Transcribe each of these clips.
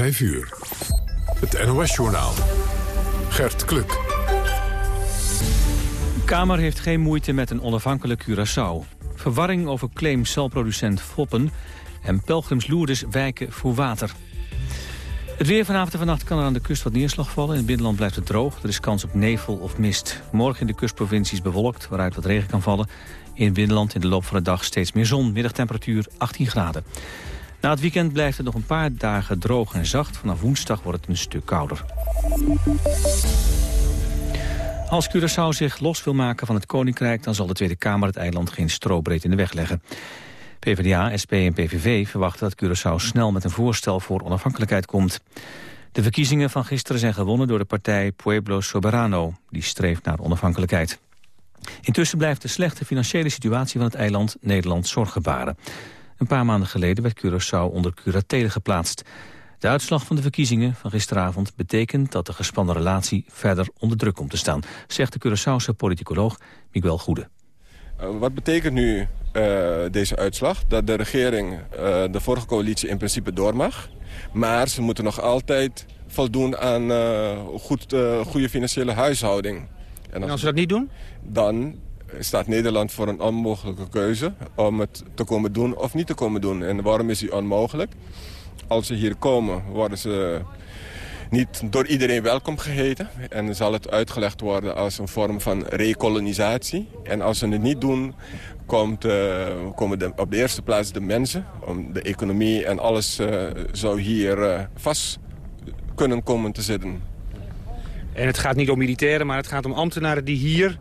5 uur. Het NOS-journaal. Gert Kluk. De Kamer heeft geen moeite met een onafhankelijk Curaçao. Verwarring over claim celproducent Foppen... en pelgrimsloerders wijken voor water. Het weer vanavond en vannacht kan er aan de kust wat neerslag vallen. In het binnenland blijft het droog. Er is kans op nevel of mist. Morgen in de kustprovincies bewolkt, waaruit wat regen kan vallen. In binnenland in de loop van de dag steeds meer zon. Middagtemperatuur 18 graden. Na het weekend blijft het nog een paar dagen droog en zacht. Vanaf woensdag wordt het een stuk kouder. Als Curaçao zich los wil maken van het Koninkrijk... dan zal de Tweede Kamer het eiland geen strobreed in de weg leggen. PvdA, SP en PVV verwachten dat Curaçao snel met een voorstel voor onafhankelijkheid komt. De verkiezingen van gisteren zijn gewonnen door de partij Pueblo Soberano. Die streeft naar onafhankelijkheid. Intussen blijft de slechte financiële situatie van het eiland Nederland zorgen baren. Een paar maanden geleden werd Curaçao onder curatele geplaatst. De uitslag van de verkiezingen van gisteravond betekent dat de gespannen relatie verder onder druk komt te staan, zegt de Curaçaose politicoloog Miguel Goede. Uh, wat betekent nu uh, deze uitslag? Dat de regering uh, de vorige coalitie in principe door mag. Maar ze moeten nog altijd voldoen aan goed, goede financiële huishouding. En als, en als ze dat niet doen? Dan staat Nederland voor een onmogelijke keuze om het te komen doen of niet te komen doen. En waarom is die onmogelijk? Als ze hier komen, worden ze niet door iedereen welkom geheten. En zal het uitgelegd worden als een vorm van rekolonisatie. En als ze het niet doen, komt, uh, komen op de eerste plaats de mensen. Om de economie en alles uh, zou hier uh, vast kunnen komen te zitten. En het gaat niet om militairen, maar het gaat om ambtenaren die hier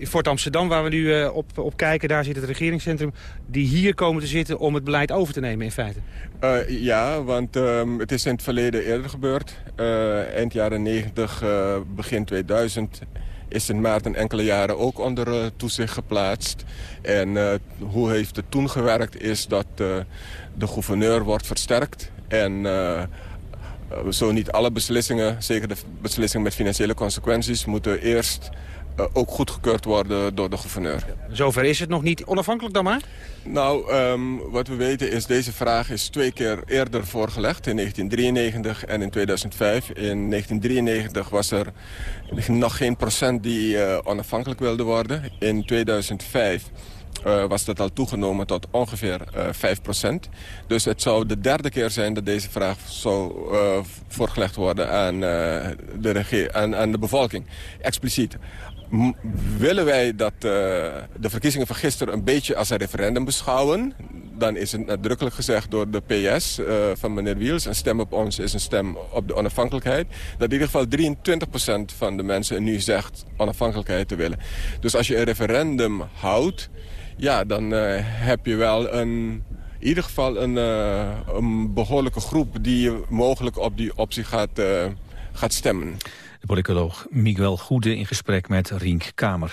Fort Amsterdam, waar we nu uh, op, op kijken, daar zit het regeringscentrum... die hier komen te zitten om het beleid over te nemen in feite. Uh, ja, want um, het is in het verleden eerder gebeurd. Uh, eind jaren 90, begin 2000 is in Maarten enkele jaren ook onder toezicht geplaatst. En hoe heeft het toen gewerkt is dat de gouverneur wordt versterkt... en zo niet alle beslissingen, zeker de beslissingen met financiële consequenties... moeten eerst ook goedgekeurd worden door de gouverneur. Zover is het nog niet. Onafhankelijk dan maar? Nou, um, wat we weten is deze vraag is twee keer eerder voorgelegd. In 1993 en in 2005. In 1993 was er nog geen procent die uh, onafhankelijk wilde worden. In 2005 uh, was dat al toegenomen tot ongeveer uh, 5%. Dus het zou de derde keer zijn dat deze vraag zou uh, voorgelegd worden aan, de aan, aan de bevolking. Expliciet willen wij dat uh, de verkiezingen van gisteren een beetje als een referendum beschouwen... dan is het nadrukkelijk gezegd door de PS uh, van meneer Wiels... een stem op ons is een stem op de onafhankelijkheid... dat in ieder geval 23% van de mensen nu zegt onafhankelijkheid te willen. Dus als je een referendum houdt, ja, dan uh, heb je wel een... In ieder geval een, een behoorlijke groep die mogelijk op die optie gaat, gaat stemmen. De politicoloog Miguel Goede in gesprek met Rink Kamer.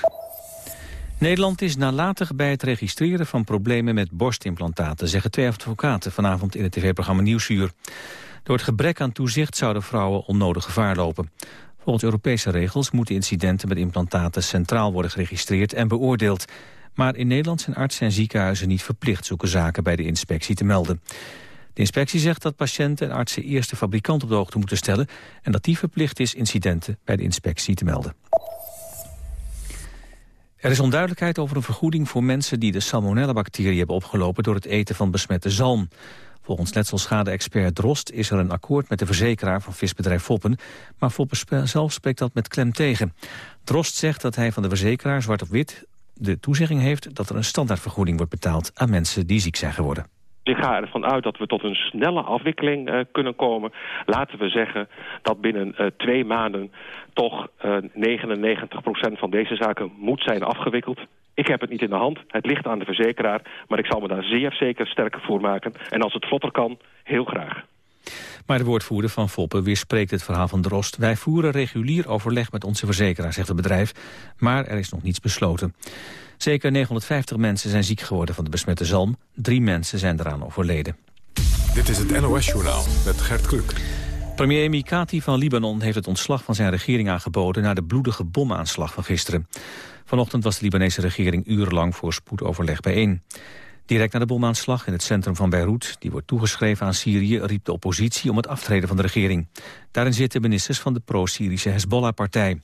Nederland is nalatig bij het registreren van problemen met borstimplantaten... zeggen twee advocaten vanavond in het tv-programma Nieuwsuur. Door het gebrek aan toezicht zouden vrouwen onnodig gevaar lopen. Volgens Europese regels moeten incidenten met implantaten centraal worden geregistreerd en beoordeeld. Maar in Nederland zijn artsen en ziekenhuizen niet verplicht zulke zaken bij de inspectie te melden. De inspectie zegt dat patiënten en artsen eerst de fabrikant op de hoogte moeten stellen... en dat die verplicht is incidenten bij de inspectie te melden. Er is onduidelijkheid over een vergoeding voor mensen die de salmonella-bacterie hebben opgelopen door het eten van besmette zalm. Volgens letselschade-expert Drost is er een akkoord met de verzekeraar van visbedrijf Foppen, maar Foppen zelf spreekt dat met klem tegen. Drost zegt dat hij van de verzekeraar zwart op wit de toezegging heeft dat er een standaardvergoeding wordt betaald aan mensen die ziek zijn geworden. Ik ga ervan uit dat we tot een snelle afwikkeling uh, kunnen komen. Laten we zeggen dat binnen uh, twee maanden toch uh, eh, 99% van deze zaken moet zijn afgewikkeld. Ik heb het niet in de hand. Het ligt aan de verzekeraar. Maar ik zal me daar zeer zeker sterker voor maken. En als het vlotter kan, heel graag. Maar de woordvoerder van Foppen weerspreekt het verhaal van Drost. Wij voeren regulier overleg met onze verzekeraar, zegt het bedrijf. Maar er is nog niets besloten. Zeker 950 mensen zijn ziek geworden van de besmette zalm. Drie mensen zijn eraan overleden. Dit is het NOS-journaal met Gert Kluk. Premier Mikati van Libanon heeft het ontslag van zijn regering aangeboden... na de bloedige bomaanslag van gisteren. Vanochtend was de Libanese regering urenlang voor spoedoverleg bijeen. Direct na de bomaanslag in het centrum van Beirut, die wordt toegeschreven aan Syrië, riep de oppositie om het aftreden van de regering. Daarin zitten ministers van de pro-Syrische Hezbollah-partij.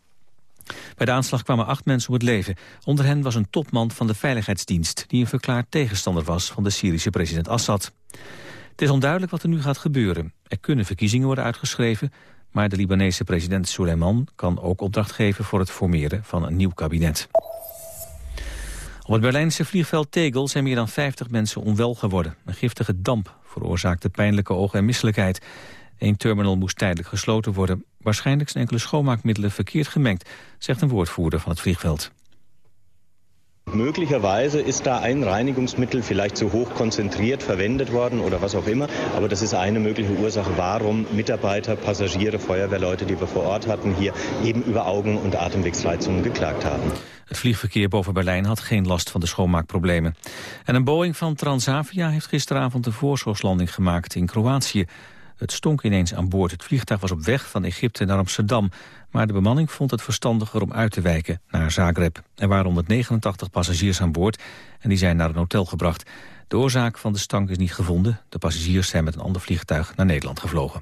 Bij de aanslag kwamen acht mensen om het leven. Onder hen was een topman van de Veiligheidsdienst... die een verklaard tegenstander was van de Syrische president Assad. Het is onduidelijk wat er nu gaat gebeuren. Er kunnen verkiezingen worden uitgeschreven... maar de Libanese president Soleiman kan ook opdracht geven... voor het formeren van een nieuw kabinet. Op het Berlijnse vliegveld Tegel zijn meer dan 50 mensen onwel geworden. Een giftige damp veroorzaakte pijnlijke ogen en misselijkheid. Een terminal moest tijdelijk gesloten worden. Waarschijnlijk zijn enkele schoonmaakmiddelen verkeerd gemengd, zegt een woordvoerder van het vliegveld. Möglicherweise ist da ein Reinigungsmittel vielleicht zu hoch konzentriert verwendet worden oder was auch immer. Aber das ist eine mögliche Ursache, warum Mitarbeiter, Passagiere, Feuerwehrleute, die wir vor Ort hatten, hier eben über Augen- und Atemwegsreizungen geklagt haben. Het vliegverkeer boven Berlijn had geen last van de schoonmaakproblemen. En een Boeing van Transavia heeft gisteravond een voorzorgslanding gemaakt in Kroatië. Het stonk ineens aan boord. Het vliegtuig was op weg van Egypte naar Amsterdam. Maar de bemanning vond het verstandiger om uit te wijken naar Zagreb. Er waren 189 passagiers aan boord en die zijn naar een hotel gebracht. De oorzaak van de stank is niet gevonden. De passagiers zijn met een ander vliegtuig naar Nederland gevlogen.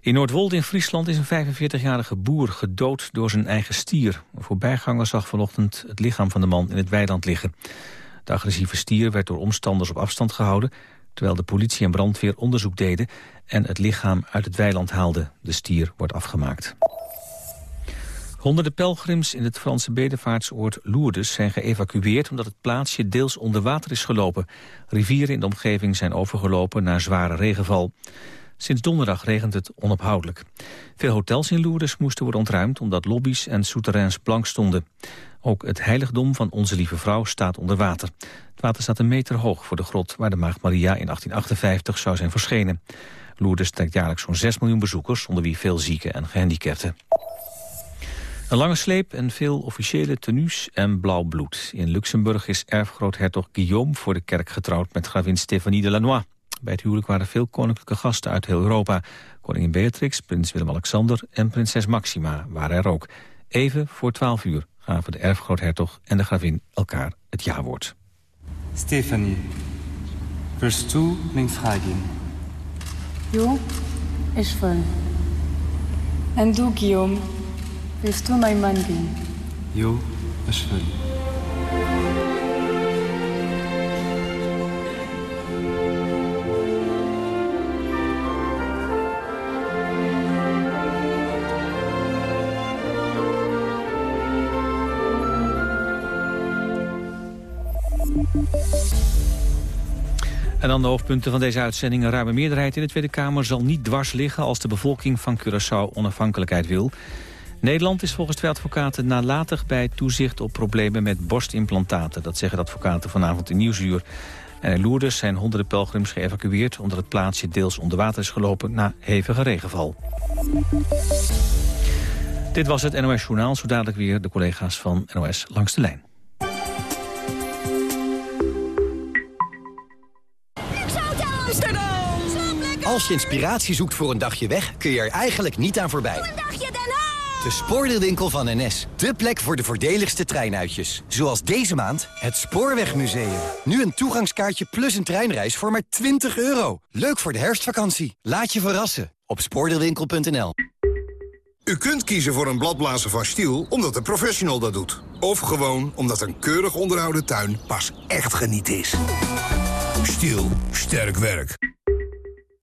In Noordwolde in Friesland is een 45-jarige boer gedood door zijn eigen stier. Een voorbijganger zag vanochtend het lichaam van de man in het weiland liggen. De agressieve stier werd door omstanders op afstand gehouden terwijl de politie en brandweer onderzoek deden en het lichaam uit het weiland haalden. De stier wordt afgemaakt. Honderden pelgrims in het Franse bedevaartsoord Lourdes zijn geëvacueerd omdat het plaatsje deels onder water is gelopen. Rivieren in de omgeving zijn overgelopen na zware regenval. Sinds donderdag regent het onophoudelijk. Veel hotels in Lourdes moesten worden ontruimd omdat lobby's en souterrains blank stonden. Ook het heiligdom van Onze Lieve Vrouw staat onder water. Het water staat een meter hoog voor de grot waar de Maagd Maria in 1858 zou zijn verschenen. Lourdes trekt jaarlijks zo'n 6 miljoen bezoekers, onder wie veel zieken en gehandicapten. Een lange sleep en veel officiële tenues en blauw bloed. In Luxemburg is erfgroothertog Guillaume voor de kerk getrouwd met gravin Stéphanie de Lannoy. Bij het huwelijk waren veel koninklijke gasten uit heel Europa. Koningin Beatrix, prins Willem-Alexander en prinses Maxima waren er ook. Even voor 12 uur gaven de erfgroothertog en de gravin elkaar het jawoord. Stephanie, wirst du mich fragen? Jo, ich will. En du, Guillaume, willst du mein Mann gehen? Jo, ich will. De hoofdpunten van deze uitzending. Een ruime meerderheid in de Tweede Kamer zal niet dwars liggen... als de bevolking van Curaçao onafhankelijkheid wil. Nederland is volgens twee advocaten nalatig bij toezicht op problemen met borstimplantaten. Dat zeggen de advocaten vanavond in Nieuwsuur. En in Lourdes zijn honderden pelgrims geëvacueerd... omdat het plaatsje deels onder water is gelopen na hevige regenval. Dit was het NOS Journaal. Zo dadelijk weer de collega's van NOS langs de lijn. Als je inspiratie zoekt voor een dagje weg, kun je er eigenlijk niet aan voorbij. De spoordeelwinkel van NS. De plek voor de voordeligste treinuitjes. Zoals deze maand het Spoorwegmuseum. Nu een toegangskaartje plus een treinreis voor maar 20 euro. Leuk voor de herfstvakantie. Laat je verrassen op spoordeelwinkel.nl. U kunt kiezen voor een bladblazer van Stiel omdat een professional dat doet. Of gewoon omdat een keurig onderhouden tuin pas echt geniet is. Stiel, sterk werk.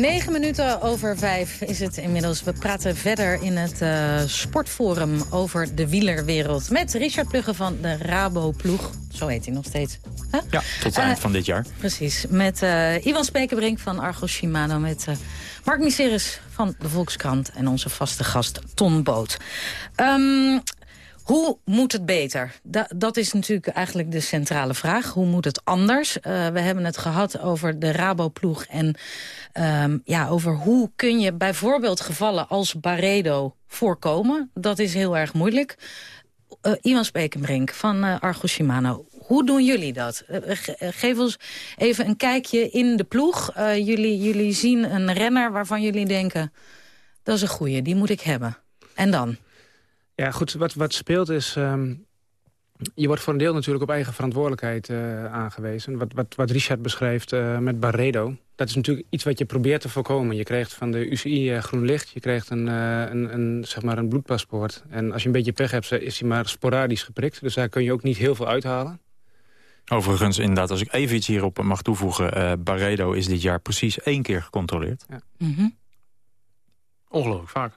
Negen minuten over vijf is het inmiddels. We praten verder in het uh, sportforum over de wielerwereld. Met Richard Plugge van de Rabo-ploeg. zo heet hij nog steeds. Ja, tot het eind van dit jaar. Precies. Met uh, Ivan Spekerbrink van Argos Shimano. Met Mark Miseris van de Volkskrant. En onze vaste gast Ton Boot. Um, hoe moet het beter? Da dat is natuurlijk eigenlijk de centrale vraag. Hoe moet het anders? Uh, we hebben het gehad over de Rabo-ploeg en um, ja, over hoe kun je bijvoorbeeld gevallen als Baredo voorkomen. Dat is heel erg moeilijk. Uh, Ivan Spekenbrink van uh, Argo Shimano. Hoe doen jullie dat? geef ons even een kijkje in de ploeg. jullie, jullie zien een renner waarvan jullie denken... dat is een goeie, die moet ik hebben. En dan? Ja, goed, wat, wat speelt is... Um, je wordt voor een deel natuurlijk op eigen verantwoordelijkheid uh, aangewezen. Wat, wat, wat Richard beschrijft uh, met Barredo. Dat is natuurlijk iets wat je probeert te voorkomen. Je krijgt van de UCI uh, groen licht. Je krijgt een, een, een, zeg maar een bloedpaspoort. En als je een beetje pech hebt, is hij maar sporadisch geprikt. Dus daar kun je ook niet heel veel uithalen. Overigens, inderdaad, als ik even iets hierop mag toevoegen... Barredo is dit jaar precies één keer gecontroleerd. Ja. Mm -hmm. Ongelooflijk vaak.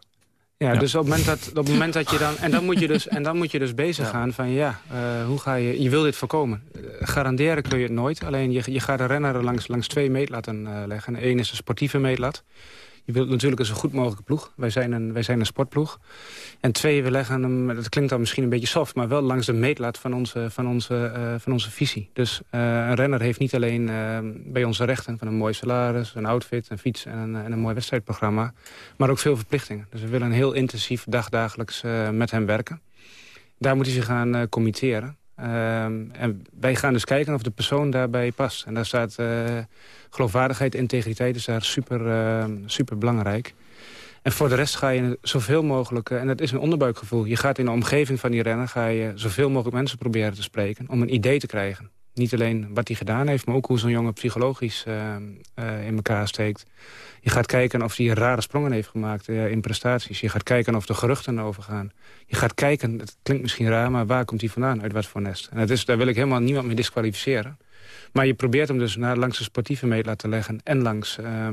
Ja, dus op het, moment dat, op het moment dat je dan... En dan moet je dus, en dan moet je dus bezig gaan van ja, uh, hoe ga je... Je wil dit voorkomen. Uh, garanderen kun je het nooit. Alleen je, je gaat de renner langs, langs twee meetlaten uh, leggen. Eén is een sportieve meetlat. Je wilt natuurlijk een zo goed mogelijke ploeg. Wij zijn een, wij zijn een sportploeg. En twee, we leggen hem, dat klinkt dan misschien een beetje soft... maar wel langs de meetlat van onze, van onze, uh, van onze visie. Dus uh, een renner heeft niet alleen uh, bij onze rechten... van een mooi salaris, een outfit, een fiets en een, en een mooi wedstrijdprogramma... maar ook veel verplichtingen. Dus we willen een heel intensief dagdagelijks met hem werken. Daar moet hij zich gaan committeren. Um, en wij gaan dus kijken of de persoon daarbij past. En daar staat uh, geloofwaardigheid, integriteit is daar super, uh, super belangrijk. En voor de rest ga je zoveel mogelijk, uh, en dat is een onderbuikgevoel... je gaat in de omgeving van die renner ga je zoveel mogelijk mensen proberen te spreken... om een idee te krijgen. Niet alleen wat hij gedaan heeft, maar ook hoe zo'n jongen psychologisch in elkaar steekt. Je gaat kijken of hij rare sprongen heeft gemaakt in prestaties. Je gaat kijken of er geruchten over gaan je gaat kijken, dat klinkt misschien raar, maar waar komt hij vandaan? Uit wat voor nest? En dat is, daar wil ik helemaal niemand mee disqualificeren. Maar je probeert hem dus naar, langs de sportieve meet laten leggen... en langs, uh,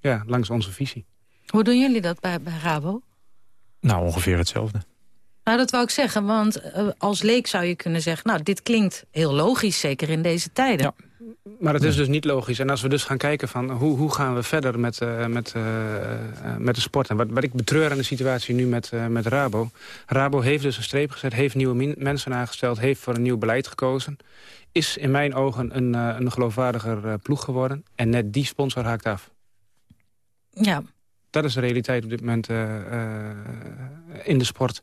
ja, langs onze visie. Hoe doen jullie dat bij, bij Rabo? Nou, ongeveer hetzelfde. Nou, dat wou ik zeggen, want uh, als leek zou je kunnen zeggen... nou, dit klinkt heel logisch, zeker in deze tijden. Ja. Maar het is dus niet logisch. En als we dus gaan kijken van hoe, hoe gaan we verder met, uh, met, uh, met de sport. En wat, wat ik betreur aan de situatie nu met, met Rabo. Rabo heeft dus een streep gezet, heeft nieuwe mensen aangesteld... heeft voor een nieuw beleid gekozen. Is in mijn ogen een, een geloofwaardiger ploeg geworden. En net die sponsor haakt af. Ja. Dat is de realiteit op dit moment in de sport.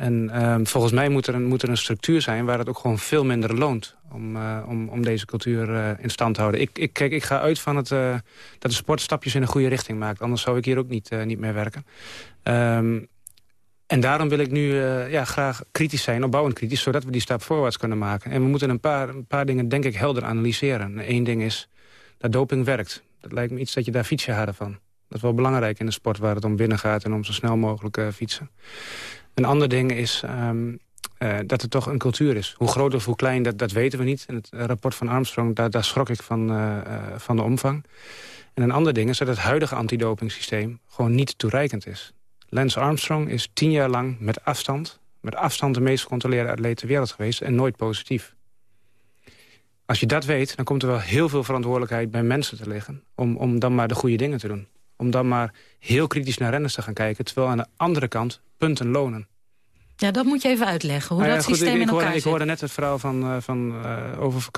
En uh, volgens mij moet er, een, moet er een structuur zijn waar het ook gewoon veel minder loont om, uh, om, om deze cultuur uh, in stand te houden. Ik, ik, kijk, ik ga uit van het, uh, dat de sport stapjes in een goede richting maakt. Anders zou ik hier ook niet, niet meer werken. Um, en daarom wil ik nu ja, graag kritisch zijn, opbouwend kritisch... zodat we die stap voorwaarts kunnen maken. En we moeten een paar, paar dingen, denk ik, helder analyseren. Eén ding is dat doping werkt. Dat lijkt me iets dat je daar fiets je harder van. Dat is wel belangrijk in de sport waar het om binnen gaat... en om zo snel mogelijk fietsen. Een ander ding is um, uh, dat het toch een cultuur is. Hoe groot of hoe klein, dat, dat weten we niet. In het rapport van Armstrong, daar, daar schrok ik van, uh, van de omvang. En een ander ding is dat het huidige antidopingsysteem gewoon niet toereikend is. Lance Armstrong is tien jaar lang met afstand... met afstand de meest gecontroleerde atleet ter wereld geweest... en nooit positief. Als je dat weet, dan komt er wel heel veel verantwoordelijkheid bij mensen te liggen... om, om dan maar de goede dingen te doen. Om dan maar heel kritisch naar renners te gaan kijken... terwijl aan de andere kant punten lonen. Ja, dat moet je even uitleggen, hoe nou ja, dat goed, systeem ik, ik, in elkaar hoorde, zit. Ik hoorde net het verhaal van, uh, van uh, over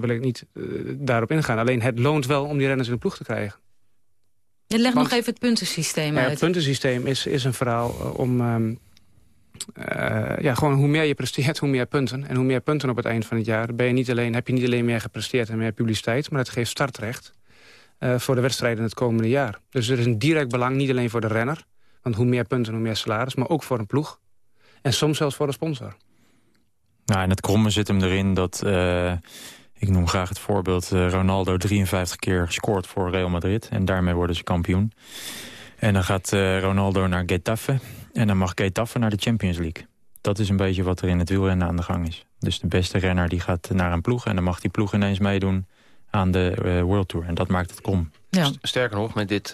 wil ik niet uh, daarop ingaan. Alleen het loont wel om die renners in de ploeg te krijgen. Je legt nog even het puntensysteem ja, uit. Het puntensysteem is, is een verhaal om... Um, ja, gewoon hoe meer je presteert, hoe meer punten. En hoe meer punten op het eind van het jaar... Ben je niet alleen, heb je niet alleen meer gepresteerd en meer publiciteit... maar het geeft startrecht voor de wedstrijden het komende jaar. Dus er is een direct belang, niet alleen voor de renner... want hoe meer punten, hoe meer salaris... maar ook voor een ploeg en soms zelfs voor de sponsor. Nou, en het kromme zit hem erin dat... Uh, ik noem graag het voorbeeld... Uh, Ronaldo 53 keer scoort voor Real Madrid. En daarmee worden ze kampioen. En dan gaat Ronaldo naar Getafe. En dan mag Getafe naar de Champions League. Dat is een beetje wat er in het wielrennen aan de gang is. Dus de beste renner die gaat naar een ploeg... en dan mag die ploeg ineens meedoen aan de World Tour. En dat maakt het krom. Ja. Sterker nog, met dit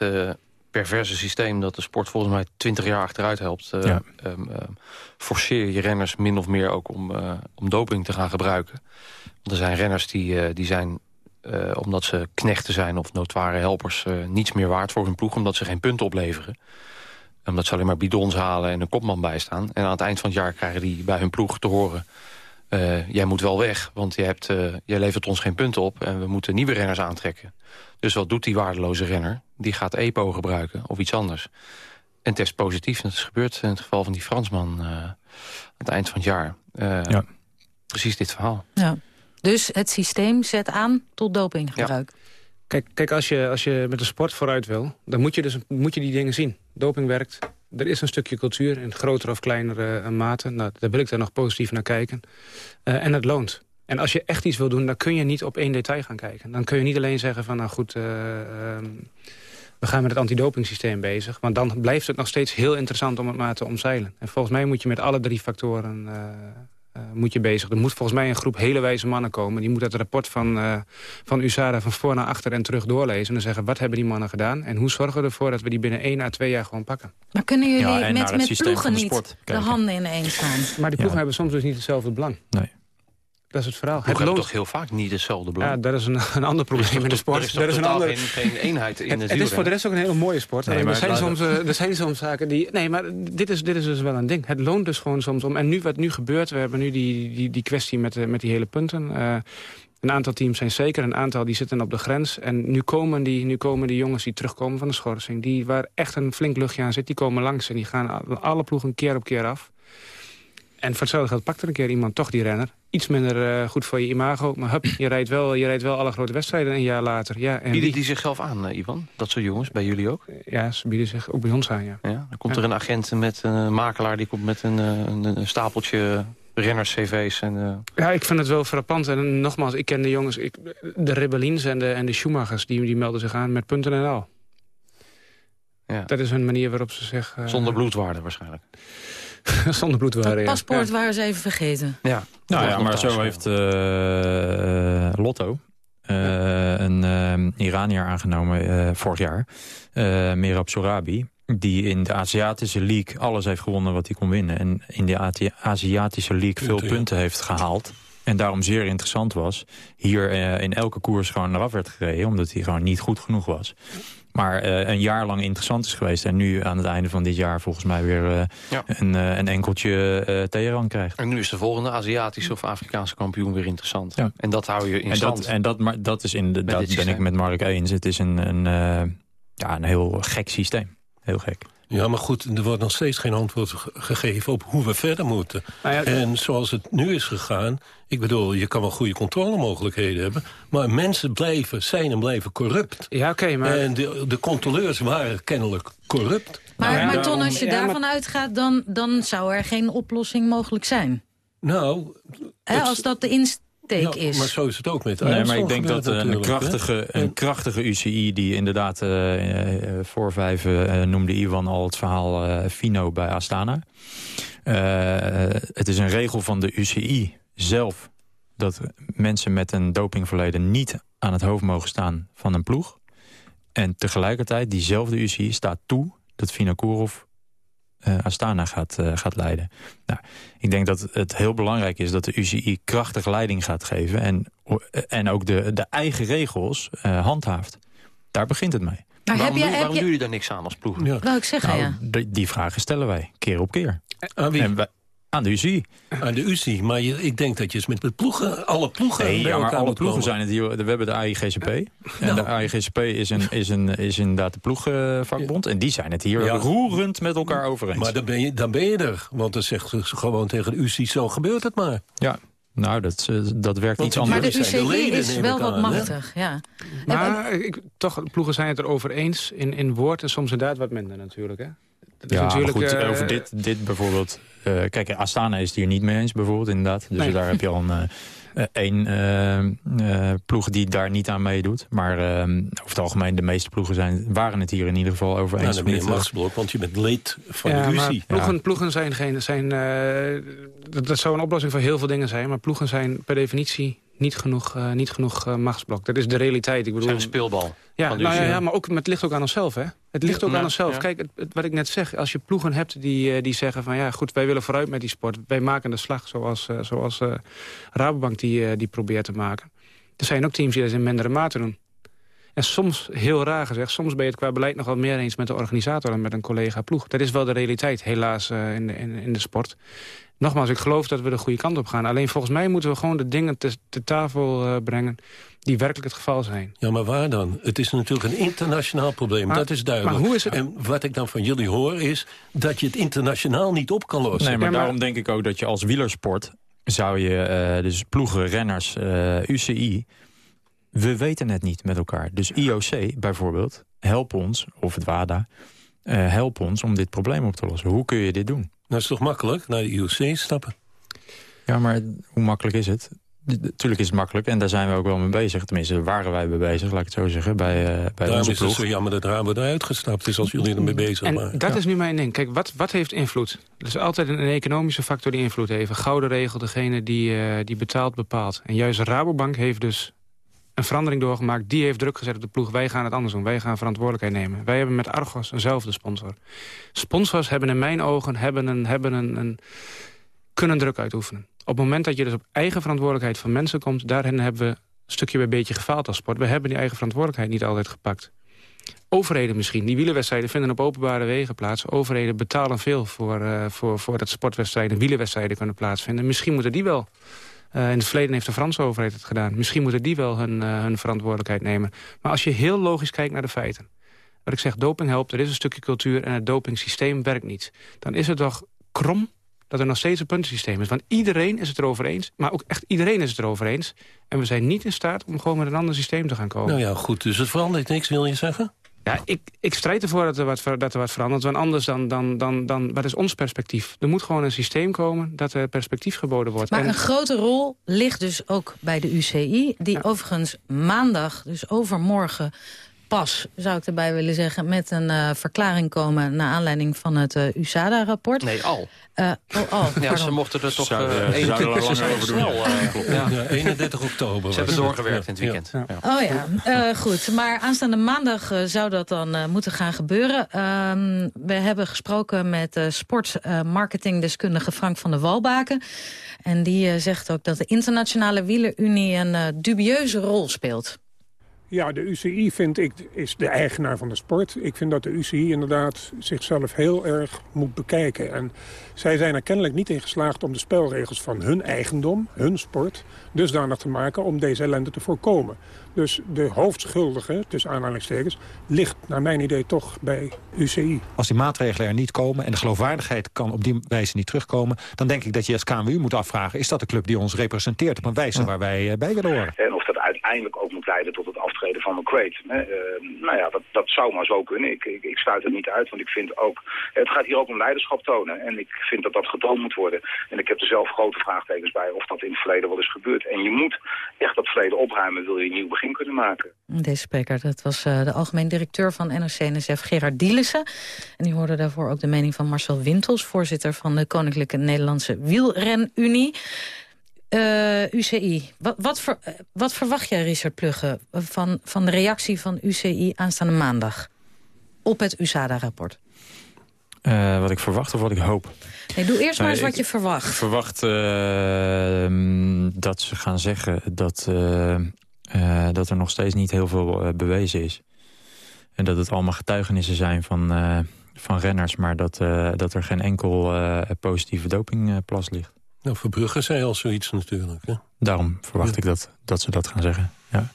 perverse systeem dat de sport volgens mij 20 jaar achteruit helpt. Uh, Ja. ehm, ehm, forceer je renners min of meer ook om, eh, om doping te gaan gebruiken. Want er zijn renners die, eh, die zijn, eh, omdat ze knechten zijn of notoire helpers... eh, niets meer waard voor hun ploeg, omdat ze geen punten opleveren. Omdat ze alleen maar bidons halen en een kopman bijstaan. En aan het eind van het jaar krijgen die bij hun ploeg te horen... eh, jij moet wel weg, want jij, hebt, eh, jij levert ons geen punten op... en we moeten nieuwe renners aantrekken. Dus wat doet die waardeloze renner? Die gaat EPO gebruiken of iets anders. En test positief. En dat is gebeurd in het geval van die Fransman eh, aan het eind van het jaar. Eh, Precies dit verhaal. Ja. Dus het systeem zet aan tot dopinggebruik. Kijk, kijk als, je, als je met de sport vooruit wil, dan moet je, dus, moet je die dingen zien. Doping werkt. Er is een stukje cultuur in grotere of kleinere eh, mate. Nou, daar wil ik daar nog positief naar kijken. Eh, en het loont. En als je echt iets wil doen, dan kun je niet op één detail gaan kijken. Dan kun je niet alleen zeggen van, nou goed, eh, ehm, we gaan met het antidopingsysteem bezig. Want dan blijft het nog steeds heel interessant om het maar te omzeilen. En volgens mij moet je met alle drie factoren eh, moet je bezig. Er moet volgens mij een groep hele wijze mannen komen. Die moet het rapport van, eh van USADA van voor naar achter en terug doorlezen. En dan zeggen, wat hebben die mannen gedaan? En hoe zorgen we ervoor dat we die binnen één à twee jaar gewoon pakken? Maar kunnen jullie Ja, met, met ploegen de niet de handen ineen staan? Maar die ploegen hebben soms dus niet hetzelfde belang. Nee. Dat is het verhaal. Het hebben loont. toch heel vaak niet hetzelfde belang? Ja, dat is een, een ander probleem in de sport. Er is toch Dat is een ander... geen, geen eenheid in Het, het, het is voor de rest ook een hele mooie sport. Nee, Alleen maar er, zijn soms, eh, er zijn soms zaken die... Nee, maar dit is, dit is dus wel een ding. Het loont dus gewoon soms om. En nu wat nu gebeurt, we hebben nu die, die, die kwestie met, eh, met die hele punten. Eh, een aantal teams zijn zeker, een aantal die zitten op de grens. En nu komen die, nu komen die jongens die terugkomen van de schorsing... die waar echt een flink luchtje aan zit, die komen langs. En die gaan alle ploegen keer op keer af. En voor hetzelfde geld pakt er een keer iemand toch die renner. Iets minder eh, goed voor je imago. Maar hup, je rijdt wel, je rijdt wel alle grote wedstrijden een jaar later. Ja, en Bieden wie- die zichzelf aan, eh, Ivan? Dat soort jongens, bij jullie ook? Ja, ze bieden zich ook bij ons aan, ja. Ja, dan komt er een agent met een makelaar... die komt met een, eh, een, een stapeltje renners-cv's. En, eh, Ja, ik vind het wel frappant. En nogmaals, ik ken de jongens, ik, de Rebellins en de, en de Schumachers... Die, die melden zich aan met punten en al. Ja. Dat is hun manier waarop ze zich... eh, zonder bloedwaarde waarschijnlijk. zonder bloedwaarde, ja. Paspoort Ja. waren ze even vergeten. Ja, Nou ja, maar zo heeft eh, eh, Lotto eh, een eh, Iranier aangenomen eh, vorig jaar. eh Merab Sorabi. Die in de Aziatische League alles heeft gewonnen wat hij kon winnen. En in de Azi- Aziatische League veel Punten, ja. punten heeft gehaald. En daarom zeer interessant was. Hier eh, in elke koers gewoon eraf werd gereden. Omdat hij gewoon niet goed genoeg was. Maar eh, een jaar lang interessant is geweest. En nu aan het einde van dit jaar volgens mij weer eh, Ja. een, een enkeltje eh Teheran krijgt. En nu is de volgende Aziatische of Afrikaanse kampioen weer interessant. Ja. En dat hou je in en stand. dat, en dat, maar dat is in de, dat ben ik met Mark eens. Het is een, een, ja, een heel gek systeem. Heel gek. Ja, maar goed, er wordt nog steeds geen antwoord ge- gegeven op hoe we verder moeten. Nou ja, En zoals het nu is gegaan, ik bedoel, je kan wel goede controlemogelijkheden hebben... maar mensen blijven, zijn en blijven corrupt. Ja, oké, maar... En de, de controleurs waren kennelijk corrupt. Maar, En maar Ton, als je daarvan uitgaat, dan, dan zou er geen oplossing mogelijk zijn. Nou, als dat de insteek ja, is. maar zo is het ook met Nee, maar ik denk dat eh, een krachtige, een krachtige UCI... die inderdaad eh, eh, voor vijf eh, noemde Ivan al het verhaal Fino bij Astana. Eh, het is een regel van de UCI zelf... dat mensen met een dopingverleden niet aan het hoofd mogen staan van een ploeg. En tegelijkertijd, diezelfde UCI staat toe dat Vinokourov eh, Astana gaat, eh, gaat leiden. Nou, ik denk dat het heel belangrijk is dat de UCI krachtige leiding gaat geven... en, en ook de, de eigen regels eh, handhaaft. Daar begint het mee. Maar waarom heb je, waarom doen jullie daar niks aan als ploeg? Ja. wou ik zeggen, Nou, ja. die, die vragen stellen wij, keer op keer. En wij- aan de UCI. Aan de UCI. Maar je, ik denk dat je eens met de ploegen, alle ploegen... Nee, ja, maar alle ploegen zijn het hier. We hebben de AIGCP. En Nou. de AIGCP is, een, is, een, is inderdaad de ploegvakbond. En die zijn het hier Ja. roerend met elkaar over eens. Maar dan ben, je, dan ben je er. Want dan zegt ze gewoon tegen de UCI, zo gebeurt het maar. Ja, nou, dat, eh, dat werkt Want iets die- Maar anders. de UCI is wel wat aan, hè? machtig, ja. Maar ik, toch, ploegen zijn het erover eens in, in woord en soms inderdaad wat minder natuurlijk. Hè? Dat is Ja, maar natuurlijk, goed, eh, over dit, dit bijvoorbeeld... eh, kijk, Astana is het hier niet mee eens bijvoorbeeld, inderdaad. Dus Nee. daar heb je al een, eh, één ploeg die daar niet aan meedoet. Maar eh, over het algemeen, de meeste ploegen zijn, waren het hier in ieder geval over Nou, eens. dan dit, eh, machtsblok, want je bent lid van ja, de maar UCI. ploegen, ploegen zijn geen... Zijn, eh, dat, dat zou een oplossing voor heel veel dingen zijn. Maar ploegen zijn per definitie niet genoeg, eh, niet genoeg eh, machtsblok. Dat is de realiteit. Ik bedoel, zijn een speelbal ja, nou ja, maar ook, maar het ligt ook aan onszelf. Hè? Het ligt ook Ja, aan onszelf. ja. Kijk, het, het- wat ik net zeg, als je ploegen hebt die, eh, die zeggen van... ja, goed, wij willen vooruit met die sport. Wij maken de slag zoals, zoals Rabobank die, die probeert te maken. Er zijn ook teams die dat in mindere mate doen. En soms, heel raar gezegd, soms ben je het qua beleid nog wel meer eens met de organisator dan met een collega ploeg. Dat is wel de realiteit, helaas, in, de, in, in de sport. Nogmaals, ik geloof dat we de goede kant op gaan. Alleen volgens mij moeten we gewoon de dingen te, te tafel eh, brengen die werkelijk het geval zijn. Ja, maar waar dan? Het is natuurlijk een internationaal probleem, Maar- dat is duidelijk. maar hoe is het- En wat ik dan van jullie hoor is dat je het internationaal niet op kan lossen. Nee, maar, daarom denk ik ook dat je als wielersport... zou je uh, dus ploegen, renners, uh, UCI... we weten het niet met elkaar. Dus IOC bijvoorbeeld, help ons, of het WADA... Uh, help ons om dit probleem op te lossen. Hoe kun je dit doen? Dat is toch makkelijk, naar de IOC stappen? Ja, maar hoe makkelijk is het? Natuurlijk is het makkelijk en daar zijn we ook wel mee bezig. Tenminste, waren wij mee bezig, laat ik het zo zeggen, bij, uh, bij Daarom onze is het zo jammer dat Rabo eruit gestapt is als jullie ermee bezig en waren. dat ja. is nu mijn ding. Kijk, wat, wat heeft invloed? Er is altijd een, een economische factor die invloed heeft. Een gouden regel, degene die, uh, die betaalt, bepaalt. En juist Rabobank heeft dus een verandering doorgemaakt. Die heeft druk gezet op de ploeg. Wij gaan het anders doen. Wij gaan verantwoordelijkheid nemen. Wij hebben met Argos eenzelfde sponsor. Sponsors hebben in mijn ogen hebben een, hebben een, kunnen druk uitoefenen. Op het moment dat je dus op eigen verantwoordelijkheid van mensen komt... daarin hebben we een stukje bij beetje gefaald als sport. We hebben die eigen verantwoordelijkheid niet altijd gepakt. Overheden misschien. Die wielerwedstrijden vinden op openbare wegen plaats. Overheden betalen veel voor, uh, voor, voor dat sportwedstrijden... wielerwedstrijden kunnen plaatsvinden. Misschien moeten die wel... Uh, in het verleden heeft de Franse overheid het gedaan. Misschien moeten die wel hun, uh, hun verantwoordelijkheid nemen. Maar als je heel logisch kijkt naar de feiten... wat ik zeg, doping helpt, er is een stukje cultuur... en het dopingsysteem werkt niet. Dan is het toch krom dat er nog steeds een puntensysteem is. Want iedereen is het erover eens, maar ook echt iedereen is het erover eens. En we zijn niet in staat om gewoon met een ander systeem te gaan komen. Nou ja, goed, dus het verandert niks, wil je zeggen? Ja, ik, ik strijd ervoor dat er wat, dat er wat verandert. Want anders dan, dan, dan, dan, wat is ons perspectief? Er moet gewoon een systeem komen dat er perspectief geboden wordt. Maar en... een grote rol ligt dus ook bij de UCI... die ja. overigens maandag, dus overmorgen pas, zou ik erbij willen zeggen... met een uh, verklaring komen naar aanleiding van het uh, USADA-rapport. Nee, al. Uh, oh, al. Ja, ze mochten er toch Zou, uh, 21 langer over doen. snel, ja. ja, 31 oktober. Ze hebben doorgewerkt in het weekend. Ja. Ja. Oh ja, uh, goed. Maar aanstaande maandag uh, zou dat dan uh, moeten gaan gebeuren. Uh, we hebben gesproken met uh, sportmarketingdeskundige Frank van der Walbaken. En die uh, zegt ook dat de Internationale Wielerunie een uh, dubieuze rol speelt. Ja, de UCI vind ik is de eigenaar van de sport. Ik vind dat de UCI inderdaad zichzelf heel erg moet bekijken. En zij zijn er kennelijk niet in geslaagd om de spelregels van hun eigendom, hun sport, dusdanig te maken om deze ellende te voorkomen. Dus de hoofdschuldige, tussen aanhalingstekens, ligt naar mijn idee toch bij UCI. Als die maatregelen er niet komen en de geloofwaardigheid kan op die wijze niet terugkomen... dan denk ik dat je als KNWU moet afvragen... is dat de club die ons representeert op een wijze waar wij bij willen horen? En of dat uiteindelijk ook moet leiden tot het aftreden van McQuaid. Uh, nou ja, dat, dat zou maar zo kunnen. Ik, ik, ik sluit het niet uit, want ik vind ook... Het gaat hier ook om leiderschap tonen. En ik vind dat dat getoond moet worden. En ik heb er zelf grote vraagtekens bij of dat in het verleden wel is gebeurd. En je moet echt dat verleden opruimen, wil je een nieuw begin kunnen maken. Deze spreker, dat was uh, de algemeen directeur van NOC-NSF Gerard Dielissen. En die hoorde daarvoor ook de mening van Marcel Wintels... voorzitter van de Koninklijke Nederlandse Wielrenunie. Uh, UCI, wat, ver, wat, verwacht jij, Richard Plugge, van, van de reactie van UCI aanstaande maandag op het USADA-rapport? Uh, wat ik verwacht of wat ik hoop? Nee, doe eerst maar eens nee, wat je verwacht. Ik verwacht uh, dat ze gaan zeggen dat, uh, dat er nog steeds niet heel veel bewezen is. En dat het allemaal getuigenissen zijn van, van renners... maar dat, dat er geen enkel positieve dopingplas ligt. Nou, Verbrugge zei al zoiets natuurlijk. Hè? Daarom verwacht ja. ik dat, dat ze dat gaan zeggen, ja.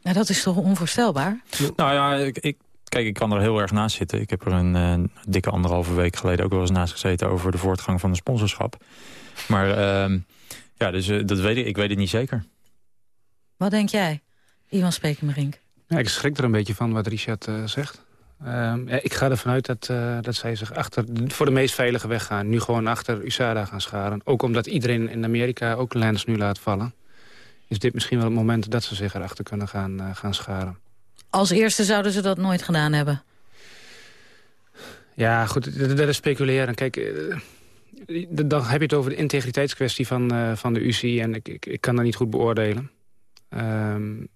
ja dat is toch onvoorstelbaar? Nou ja, ik, ik, kijk, ik kan er heel erg naast zitten. Ik heb er een, een dikke anderhalve week geleden ook wel eens naast gezeten... over de voortgang van de sponsorschap. Maar uh, ja, dus uh, dat weet ik, ik weet het niet zeker. Wat denk jij, Ivan Spekenmerink? Ja, ik schrik er een beetje van wat Richard uh, zegt. Uh, ja, ik ga ervan uit dat, uh, dat zij zich achter, voor de meest veilige weg gaan. Nu gewoon achter USADA gaan scharen. Ook omdat iedereen in Amerika ook Lance nu laat vallen. Is dit misschien wel het moment dat ze zich erachter kunnen gaan, uh, gaan scharen. Als eerste zouden ze dat nooit gedaan hebben? Ja, goed, dat is speculeren. Kijk, dan heb je het over de integriteitskwestie van, van de UCI. En ik, ik, ik kan dat niet goed beoordelen. Um,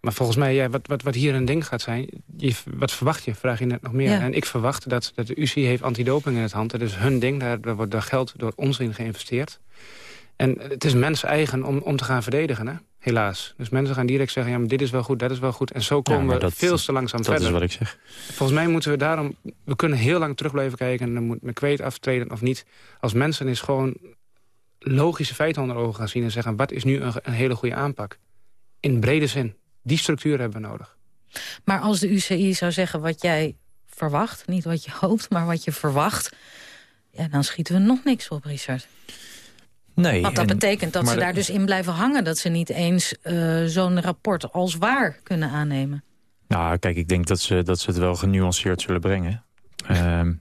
Maar volgens mij, ja, wat, wat, wat hier een ding gaat zijn... Je, wat verwacht je, vraag je net nog meer. Ja. En ik verwacht dat, dat de UCI heeft antidoping in het hand. Dat is hun ding, daar, daar wordt daar geld door ons in geïnvesteerd. En het is mensen eigen om, om te gaan verdedigen, hè? Helaas. Dus mensen gaan direct zeggen, ja, maar dit is wel goed, dat is wel goed. En zo Ja, komen we dat- veel te langzaam dat verder. is wat ik zeg. Volgens mij moeten we daarom... We kunnen heel lang terug blijven kijken... en dan moet McQuaid aftreden of niet. Als mensen is gewoon logische feiten onder ogen gaan zien... en zeggen, wat is nu een, een hele goede aanpak? In brede zin. Die structuur hebben we nodig. Maar als de UCI zou zeggen wat jij verwacht... niet wat je hoopt, maar wat je verwacht... Ja, dan schieten we nog niks op, Richard. Nee. Want dat en- betekent dat ze de- daar dus in blijven hangen... dat ze niet eens eh, zo'n rapport als waar kunnen aannemen. Nou, kijk, ik denk dat ze, dat ze het wel genuanceerd zullen brengen. Ehm,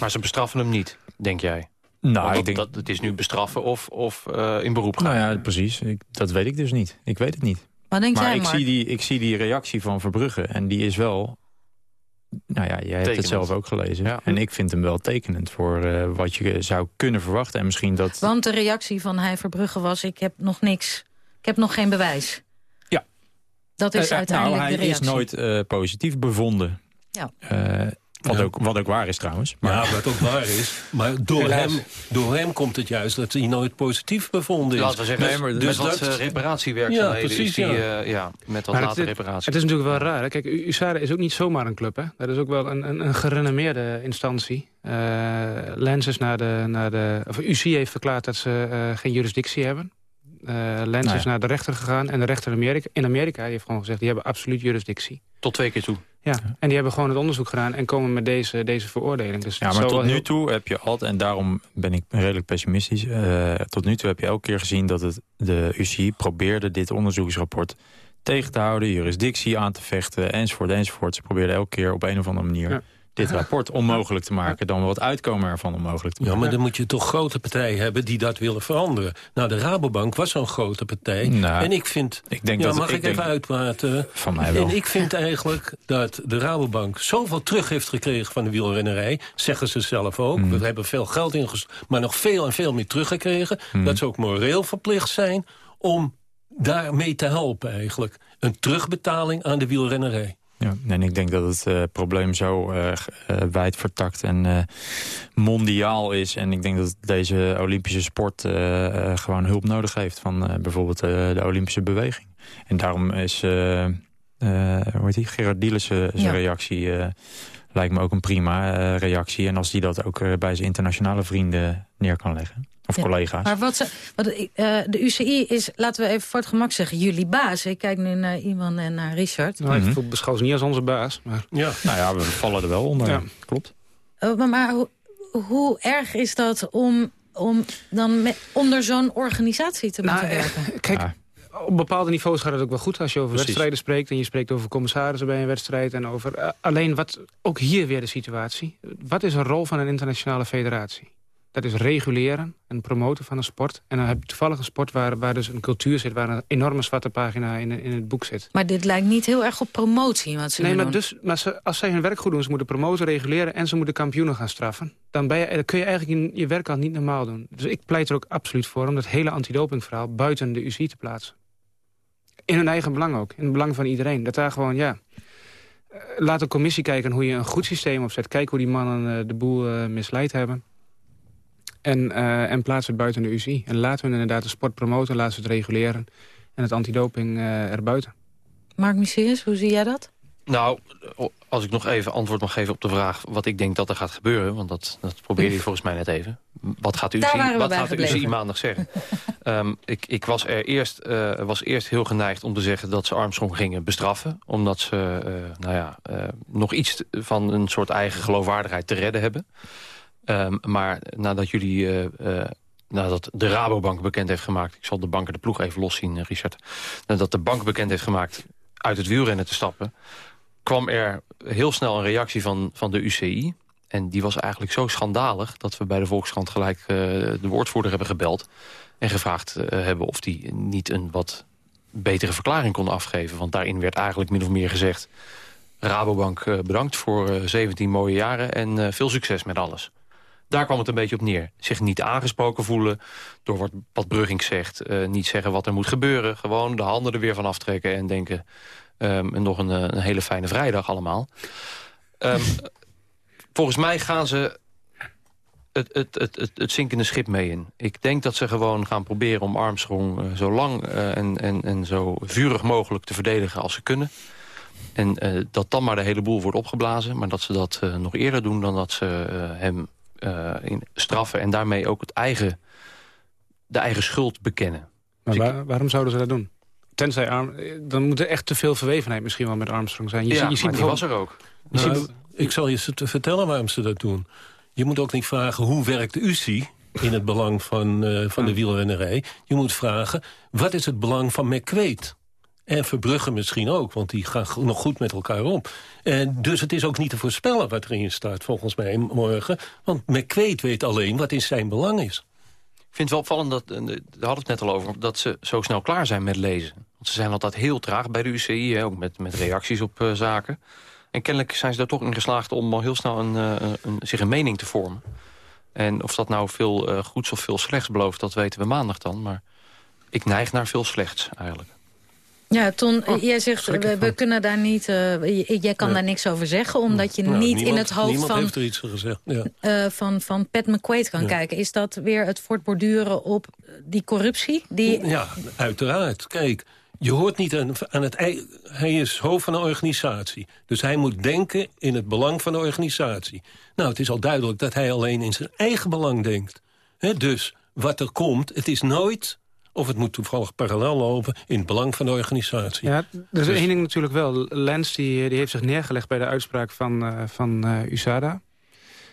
Maar ze bestraffen hem niet, denk jij? Nou, ik denk- dat, het is nu bestraffen of, of eh, in beroep gaan. nou ja, precies. Ik, dat weet ik dus niet. Ik weet het niet. Wat denk maar jij, ik Mark? zie, die, ik zie die reactie van Verbrugge en die is wel... Nou ja, jij hebt het zelf ook gelezen. En ik vind hem wel tekenend voor eh, wat je zou kunnen verwachten. En misschien dat... Want de reactie van hij Verbrugge was... ik heb nog niks, ik heb nog geen bewijs. Ja. Dat is Eh, eh, uiteindelijk nou, de hij reactie. is nooit eh, positief bevonden. Ja. Wat, Ja. ook, wat ook waar is trouwens. Maar, Ja, wat ook waar is. Maar door Helaas. hem, door hem komt het juist dat hij nooit positief bevonden is. Laten we zeggen, Dus- met dus wat dat- eh, reparatiewerkzaamheden Ja, precies, is die, ja. eh, ja, met wat Maar late het, reparatie. het is natuurlijk wel raar. Hè? Kijk, U- USADA is ook niet zomaar een club. Hè? Dat is ook wel een, een, een gerenommeerde instantie. Eh Lens is naar de, naar de... Of UCI heeft verklaard dat ze eh, geen jurisdictie hebben. Eh Lens Nou ja. is naar de rechter gegaan. En de rechter in Amerika, in Amerika heeft gewoon gezegd... die hebben absoluut jurisdictie. Tot twee keer toe. Ja, en die hebben gewoon het onderzoek gedaan... en komen met deze, deze veroordeling. Dus Ja, maar tot nu heel- toe heb je altijd, en daarom ben ik redelijk pessimistisch... eh, tot nu toe heb je elke keer gezien dat het, de UCI probeerde dit onderzoeksrapport tegen te houden... jurisdictie aan te vechten, enzovoort, enzovoort. Ze probeerden elke keer op een of andere manier dit rapport onmogelijk te maken... dan wat uitkomen ervan onmogelijk te Ja, maken. maar dan moet je toch grote partijen hebben die dat willen veranderen. Nou, de Rabobank was zo'n grote partij. Nou, en ik vind... ik denk ja, dat- mag ik even uitpraten? Van mij wel. En ik vind eigenlijk dat de Rabobank zoveel terug heeft gekregen van de wielrennerij. Zeggen ze zelf ook. Hmm. We hebben veel geld ingestoken, maar nog veel en veel meer teruggekregen. Hmm. Dat ze ook moreel verplicht zijn om daarmee te helpen eigenlijk. Een terugbetaling aan de wielrennerij. Ja, en ik denk dat het eh, probleem zo eh, wijd vertakt en eh, mondiaal is. En ik denk dat deze Olympische sport gewoon hulp nodig heeft van bijvoorbeeld de Olympische beweging. En daarom is, hoe heet die, Gerard Dielissen zijn Ja. reactie lijkt me ook een prima reactie. En als die dat ook bij zijn internationale vrienden neer kan leggen, of Ja. collega's. Maar wat ze, wat, eh, de UCI is, laten we even voor het gemak zeggen, jullie baas. Ik kijk nu naar Iwan en naar Richard. Nou, Mhm. Ik beschouw ze niet als onze baas. Maar... Ja. Nou ja, we vallen er wel onder. Ja. Klopt. Eh, maar maar hoe, hoe erg is dat om, om dan met, onder zo'n organisatie te moeten Nou, eh, werken? Kijk, op bepaalde niveaus gaat het ook wel goed als je over Precies. wedstrijden spreekt. En je spreekt over commissarissen bij een wedstrijd. En over, eh, alleen, wat, ook hier weer de situatie. Wat is een rol van een internationale federatie? Dat is reguleren en promoten van een sport. En dan heb je toevallig een sport waar, waar dus een cultuur zit... waar een enorme zwarte pagina in, in het boek zit. Maar dit lijkt niet heel erg op promotie wat ze Nee, maar, doen. dus, maar ze, als zij hun werk goed doen... ze moeten promoten, reguleren en ze moeten kampioenen gaan straffen... dan, ben je, dan kun je eigenlijk je, je werk al niet normaal doen. Dus ik pleit er ook absoluut voor... om dat hele antidopingverhaal buiten de UCI te plaatsen. In hun eigen belang ook. In het belang van iedereen. Dat daar gewoon, ja... eh, Laat de commissie kijken hoe je een goed systeem opzet. Kijk hoe die mannen eh, de boel eh, misleid hebben. En, eh, en plaats het buiten de UCI. En laten we inderdaad de sport promoten, laten we het reguleren. En het antidoping eh erbuiten. Mark Mycerius, hoe zie jij dat? Nou, als ik nog even antwoord mag geven op de vraag... wat ik denk dat er gaat gebeuren, want dat, dat probeerde je volgens mij net even. Wat gaat u zien? Wat gaat de gebleven. UCI maandag zeggen? Ehm, ik ik was, er eerst, eh, was eerst heel geneigd om te zeggen dat ze Armstrong gingen bestraffen. Omdat ze eh, nou ja, eh, nog iets van een soort eigen geloofwaardigheid te redden hebben. Ehm, maar nadat jullie... eh, eh, nadat de Rabobank bekend heeft gemaakt... ik zal de banken de ploeg even loszien, eh, Richard. Nadat de bank bekend heeft gemaakt uit het wielrennen te stappen... kwam er heel snel een reactie van, van de UCI. En die was eigenlijk zo schandalig... dat we bij de Volkskrant gelijk de woordvoerder hebben gebeld... en gevraagd hebben of die niet een wat betere verklaring kon afgeven. Want daarin werd eigenlijk min of meer gezegd... Rabobank bedankt voor eh, 17 mooie jaren en veel succes met alles. Daar kwam het een beetje op neer. Zich niet aangesproken voelen door wat, wat Brugging zegt. eh, niet zeggen wat er moet gebeuren. Gewoon de handen er weer van aftrekken en denken... Ehm, en nog een, een, hele fijne vrijdag allemaal. Um, volgens mij gaan ze het, het, het, het, het zinkende schip mee in. Ik denk dat ze gewoon gaan proberen om Armstrong uh, zo lang en, en, en zo vurig mogelijk te verdedigen als ze kunnen. En dat dan maar de hele boel wordt opgeblazen. Maar dat ze dat nog eerder doen dan dat ze hem in straffen... en daarmee ook het eigen, de eigen schuld bekennen. Maar dus waar, waarom zouden ze dat doen? Tenzij Arm, dan moet er echt te veel verwevenheid misschien wel met Armstrong zijn. Je, ja, ziet, je ziet was er ook. Nou, ziet... Ik zal je vertellen waarom ze dat doen. Je moet ook niet vragen hoe werkt de UCI in het belang van, uh, van de wielrennerij. Je moet vragen, wat is het belang van McQuaid? En Verbrugge misschien ook, want die gaan nog goed met elkaar om. En dus het is ook niet te voorspellen wat erin staat, volgens mij, morgen. Want McQuaid weet alleen wat in zijn belang is. Ik vind het wel opvallend, dat, daar hadden het net al over... dat ze zo snel klaar zijn met lezen. Want ze zijn altijd heel traag bij de UCI, hè, ook met, met reacties op uh, zaken. En kennelijk zijn ze daar toch in geslaagd om al heel snel een, een, een, zich een mening te vormen. En of dat nou veel uh, goeds of veel slechts belooft, dat weten we maandag dan. Maar ik neig naar veel slechts eigenlijk. Ja, Ton, oh, jij zegt, we, we, kunnen daar niet, uh, jij kan daar niks over zeggen... omdat je niet niemand, in het hoofd van, heeft er iets gezegd. Ja. Uh, van, van Pat McQuaid kan ja. kijken. Is dat weer het voortborduren op die corruptie? Die... Ja, uiteraard. Kijk, je hoort niet aan, aan het... Hij is hoofd van een organisatie. Dus hij moet denken in het belang van de organisatie. Nou, het is al duidelijk dat hij alleen in zijn eigen belang denkt. He, dus wat er komt, het is nooit of het moet toevallig parallel lopen in het belang van de organisatie. Ja, er is dus... één ding natuurlijk wel. Lens die, die heeft zich neergelegd bij de uitspraak van, uh, van uh, USADA.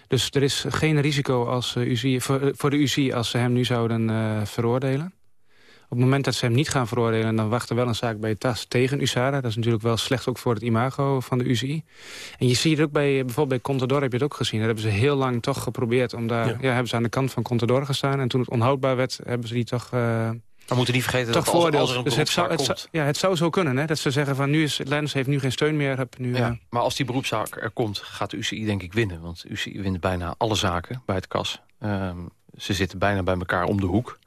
Dus er is geen risico als, uh, UCI, voor, voor, de UCI als ze hem nu zouden veroordelen. Op het moment dat ze hem niet gaan veroordelen... dan wacht er wel een zaak bij TAS tegen USADA. Dat is natuurlijk wel slecht ook voor het imago van de UCI. En je ziet het ook bij, bijvoorbeeld bij Contador heb je het ook gezien. Daar hebben ze heel lang toch geprobeerd om daar... Ja. hebben ze aan de kant van Contador gestaan. En toen het onhoudbaar werd, hebben ze die toch... Uh, we moeten niet vergeten dat als, als er een dus het zou, het zou, ja, het zou zo kunnen, hè? dat ze zeggen van nu is Lens heeft nu geen steun meer. Heb nu, ja, uh... Maar als die beroepszaak er komt, gaat de UCI denk ik winnen. Want de UCI wint bijna alle zaken bij het kas. Um, ze zitten bijna bij elkaar om de hoek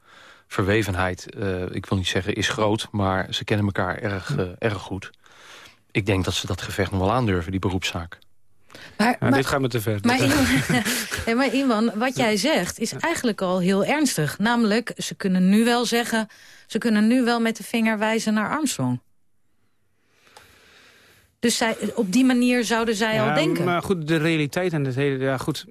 verwevenheid, uh, ik wil niet zeggen is groot... maar ze kennen elkaar erg, uh, erg goed. Ik denk dat ze dat gevecht nog wel aandurven, die beroepszaak. Maar, ja, maar, dit gaat me te ver. Maar, Iwan, maar Iwan, wat jij zegt is eigenlijk al heel ernstig. Namelijk, ze kunnen nu wel zeggen... ze kunnen nu wel met de vinger wijzen naar Armstrong. Dus zij, op die manier zouden zij ja, al denken. Maar goed, de realiteit en het hele... Ja, goed,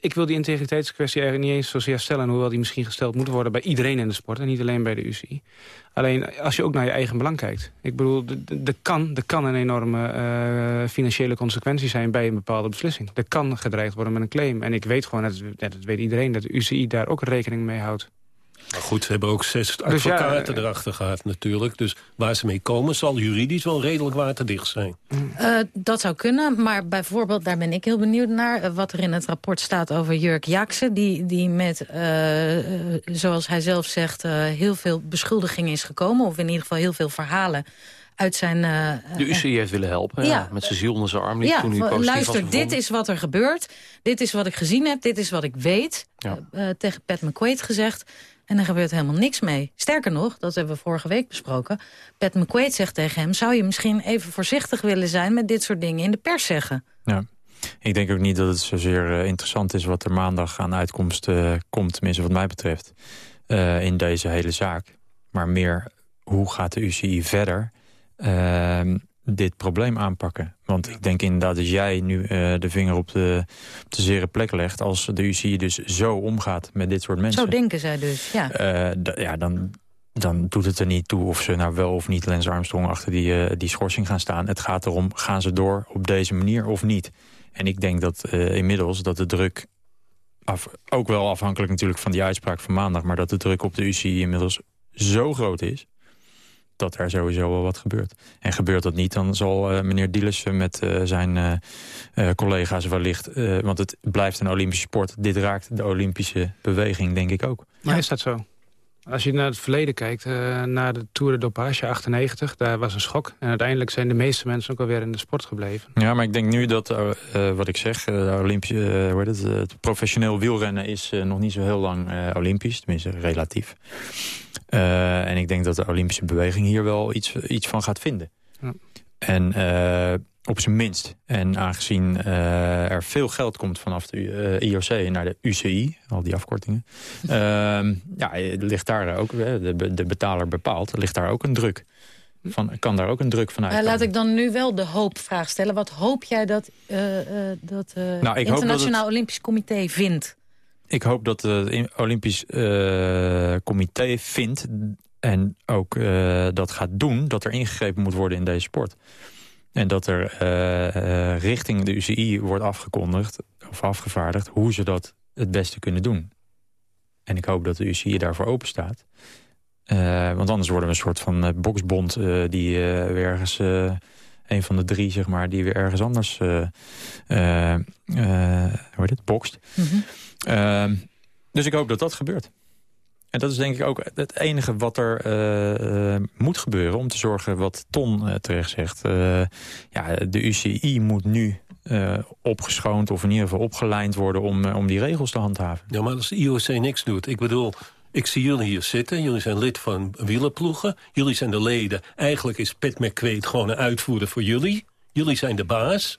ik wil die integriteitskwestie eigenlijk niet eens zozeer stellen... hoewel die misschien gesteld moet worden bij iedereen in de sport... en niet alleen bij de UCI. Alleen als je ook naar je eigen belang kijkt. Ik bedoel, er kan, kan een enorme uh, financiële consequentie zijn... bij een bepaalde beslissing. Er kan gedreigd worden met een claim. En ik weet gewoon, dat, dat weet iedereen... dat de UCI daar ook rekening mee houdt. Maar goed, ze hebben ook zes advocaten dus ja, erachter gehad natuurlijk. Dus waar ze mee komen zal juridisch wel redelijk waterdicht zijn. Uh, dat zou kunnen, maar bijvoorbeeld, daar ben ik heel benieuwd naar... Uh, wat er in het rapport staat over Jurk Jakse... die, die met, uh, zoals hij zelf zegt, heel veel beschuldigingen is gekomen... of in ieder geval heel veel verhalen uit zijn... de UCI heeft willen helpen, ja. met zijn ziel onder zijn arm. Ja, toen hij luister, dit is wat er gebeurt. Dit is wat ik gezien heb, dit is wat ik weet. Ja. tegen Pat McQuaid gezegd. En er gebeurt helemaal niks mee. Sterker nog, dat hebben we vorige week besproken... Pat McQuaid zegt tegen hem... zou je misschien even voorzichtig willen zijn met dit soort dingen in de pers zeggen? Ja. Ik denk ook niet dat het zozeer uh, interessant is wat er maandag aan uitkomst uh, komt, tenminste wat mij betreft, uh, in deze hele zaak. Maar meer, hoe gaat de UCI verder? Dit probleem aanpakken. Want ik denk inderdaad dat jij nu uh, de vinger op de, op de zere plek legt... als de UCI dus zo omgaat met dit soort mensen. Zo denken zij dus, ja. Uh, ja, dan, dan doet het er niet toe of ze nou wel of niet Lance Armstrong... achter die, uh, die schorsing gaan staan. Het gaat erom, gaan ze door op deze manier of niet? En ik denk dat inmiddels dat de druk... Af, ook wel afhankelijk natuurlijk van die uitspraak van maandag... maar dat de druk op de UCI inmiddels zo groot is dat er sowieso wel wat gebeurt. En gebeurt dat niet, dan zal uh, meneer Dielissen met uh, zijn uh, collega's wellicht... want het blijft een Olympische sport. Dit raakt de Olympische beweging, denk ik ook. Maar is dat zo? Als je naar het verleden kijkt, naar de Tour de Dopage 98, daar was een schok. En uiteindelijk zijn de meeste mensen ook alweer in de sport gebleven. Ja, maar ik denk nu dat, wat ik zeg, de Olympische, hoe het, het professioneel wielrennen is nog niet zo heel lang Olympisch. Tenminste, relatief. Uh, en ik denk dat de Olympische beweging hier wel iets, iets van gaat vinden. Ja. En uh, op zijn minst. En aangezien uh, er veel geld komt vanaf de uh, IOC naar de UCI, al die afkortingen... Ehm, ja, ligt daar ook, de, de betaler bepaalt, ligt daar ook een druk. Van, kan daar ook een druk van uit? laat ik dan nu wel de hoopvraag stellen. Wat hoop jij dat het dat, nou, Internationaal Olympisch Comité vindt? Ik hoop dat het Olympisch Comité vindt en ook uh, dat gaat doen, dat er ingegrepen moet worden in deze sport. En dat er uh, uh, richting de UCI wordt afgekondigd, of afgevaardigd... hoe ze dat het beste kunnen doen. En ik hoop dat de UCI daarvoor open staat. want anders worden we een soort van boksbond... die ergens, een van de drie, zeg maar... die weer ergens anders, hoe heet het, bokst. -hmm. Dus ik hoop dat dat gebeurt. En dat is denk ik ook het enige wat er uh, moet gebeuren... om te zorgen wat Ton uh, terecht zegt. Ja, de UCI moet nu opgeschoond of in ieder geval opgelijnd worden... Om, om die regels te handhaven. Ja, maar als de IOC niks doet... ik bedoel, ik zie jullie hier zitten. Jullie zijn lid van wielerploegen. Jullie zijn de leden. Eigenlijk is Pet McQuaid gewoon een uitvoerder voor jullie. Jullie zijn de baas.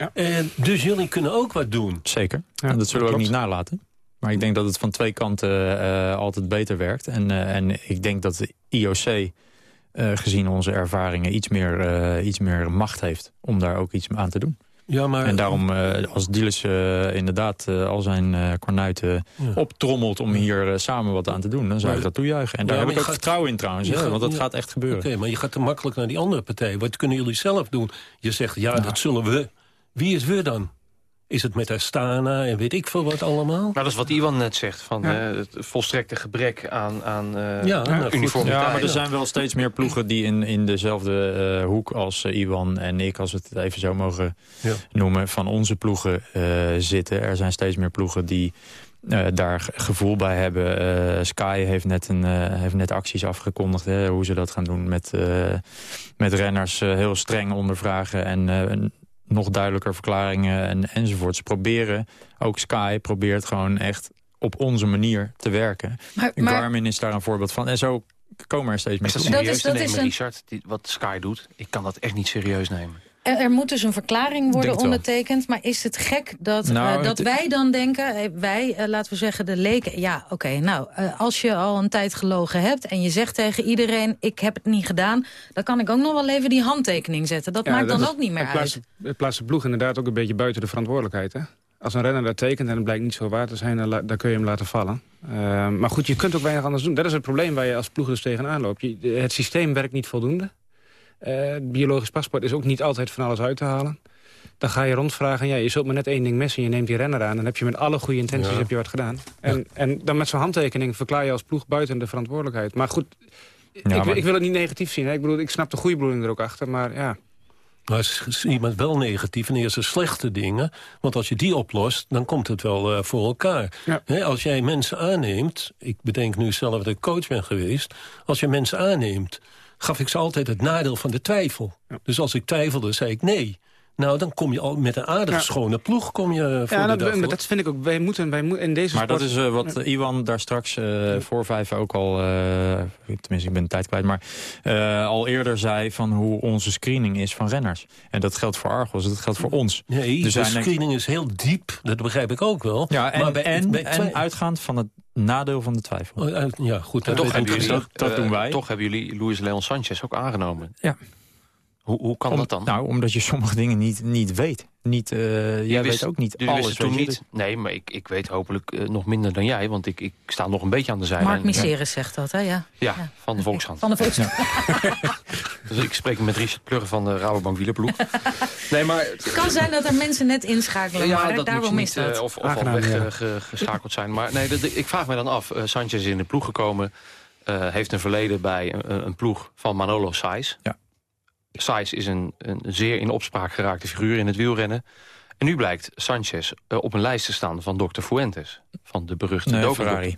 Ja. En dus jullie kunnen ook wat doen. Zeker. Ja, en dat zullen we ook niet nalaten. Maar ik denk dat het van twee kanten uh, altijd beter werkt. En, uh, en ik denk dat de IOC, uh, gezien onze ervaringen, iets meer, iets meer macht heeft om daar ook iets aan te doen. Ja, maar... En daarom, als Dielis inderdaad al zijn kornuiten ja. optrommelt om hier samen wat aan te doen, dan zou ik dat toejuichen. En daar heb ik ook vertrouwen in trouwens, hè, want dat gaat echt gebeuren. Oké, maar je gaat te makkelijk naar die andere partij. Wat kunnen jullie zelf doen? Je zegt, ja, dat zullen we. Wie is we dan? Is het met Astana en weet ik veel wat allemaal? Nou, dat is wat Iwan net zegt. Van, ja. uh, het volstrekte gebrek aan, aan uh, ja, nou, uniformiteit. Ja, maar er zijn wel steeds meer ploegen die in, in dezelfde uh, hoek als Iwan en ik... als we het even zo mogen ja. noemen, van onze ploegen zitten. Er zijn steeds meer ploegen die... Uh, daar gevoel bij hebben. Uh, Sky heeft net, een, uh, heeft net acties afgekondigd. Hè, hoe ze dat gaan doen met, met renners heel streng ondervragen. En nog duidelijker verklaringen en, enzovoort. proberen, ook Sky probeert gewoon echt op onze manier te werken. Maar, maar... Garmin is daar een voorbeeld van. En zo komen er steeds meer. Is dat serieus te nemen, Richard, die, wat Sky doet? Ik kan dat echt niet serieus nemen. Er, er, moet dus een verklaring worden ondertekend. Maar is het gek dat, nou, uh, dat wij dan denken... Eh, wij, uh, laten we zeggen, de leken... Ja, oké, okay, nou, uh, als je al een tijd gelogen hebt... en je zegt tegen iedereen, ik heb het niet gedaan... dan kan ik ook nog wel even die handtekening zetten. Dat ja, maakt dat dan is, ook niet meer het plaatst, uit. Het plaatst de ploeg inderdaad ook een beetje buiten de verantwoordelijkheid, hè? Als een renner dat tekent en het blijkt niet zo waar te zijn... dan, dan kun je hem laten vallen. Uh, maar goed, je kunt ook weinig anders doen. Dat is het probleem waar je als ploeg dus tegenaan loopt. Je, het systeem werkt niet voldoende. Uh, biologisch paspoort is ook niet altijd van alles uit te halen. Dan ga je rondvragen, ja, je zult maar net één ding missen... je neemt die renner aan, dan heb je met alle goede intenties ja. heb je wat gedaan. En, ja. en dan met zo'n handtekening verklaar je als ploeg buiten de verantwoordelijkheid. Maar goed, ja, ik, maar... ik, wil het niet negatief zien. Hè. Ik bedoel, ik snap de goede bedoeling er ook achter, maar ja... Maar iemand wel negatief en eerst de slechte dingen. Want als je die oplost, dan komt het wel uh, voor elkaar. Ja. als jij mensen aanneemt... Ik bedenk nu zelf dat ik coach ben geweest. Als je mensen aanneemt gaf ik ze altijd het nadeel van de twijfel. Ja. Dus als ik twijfelde, zei ik nee. Nou, dan kom je al met een aardig ja. schone ploeg kom je voor ja, de dat, dat vind ik ook. Wij moeten, wij moeten in deze Maar sport... dat is uh, wat ja. Iwan daar straks uh, voor vijf ook al... Uh, tenminste, ik ben de tijd kwijt. Maar al eerder zei van hoe onze screening is van renners. En dat geldt voor Argos, dat geldt voor ons. Nee, dus de screening is heel diep. Dat begrijp ik ook wel. Ja, en, maar bij, en, bij en uitgaand van het nadeel van de twijfel. Oh, ja, goed. Dat, toch hebben jullie, dat, dat doen wij. Toch hebben jullie Luis Leon Sanchez ook aangenomen. Ja. Hoe, hoe kan Om, dat dan? Nou, omdat je sommige dingen niet, niet weet. Niet, uh, jij wist, weet ook niet alles. toen niet? Nee, maar ik, ik weet hopelijk uh, nog minder dan jij. Want ik, ik sta nog een beetje aan de zijlijn. Mark Miseris ja. zegt dat, hè? Ja, ja, ja. van de Volkshand. Van de Volkshand. dus ik spreek met Richard Pluggen van de Rabobank Wielerploeg. nee, maar... Het kan zijn dat er mensen net inschakelen, ja, maar dat daarom is dat. Uh, of of al weggeschakeld zijn. Maar nee, de, de, ik vraag me dan af. Sanchez is in de ploeg gekomen. heeft een verleden bij een, een ploeg van Manolo Saiz. Ja. Sainz is een, een zeer in opspraak geraakte figuur in het wielrennen. En nu blijkt Sanchez uh, op een lijst te staan van Dr. Fuentes. Van de beruchte nee, Ferrari.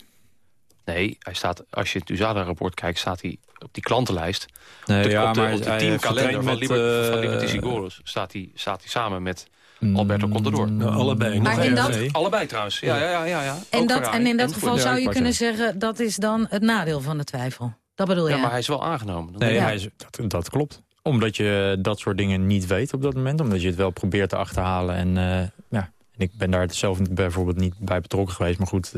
Nee, hij staat, als je het USADA-rapport kijkt, staat hij op die klantenlijst. Nee, op de, ja, op de, maar op de teamkalender van, Liber, uh, van Liberty Seguros staat hij, staat hij samen met Alberto Contador. Nou, allebei. Maar in dat... Allebei trouwens. Ja, ja, ja, ja, ja. En, dat, en in dat en geval zou je kunnen zeggen... dat is dan het nadeel van de twijfel. Dat bedoel je? Ja, maar hij is wel aangenomen. Nee, hij is, dat, dat klopt. Omdat je dat soort dingen niet weet op dat moment. Omdat je het wel probeert te achterhalen. En uh, ja, ik ben daar zelf bijvoorbeeld niet bij betrokken geweest. Maar goed,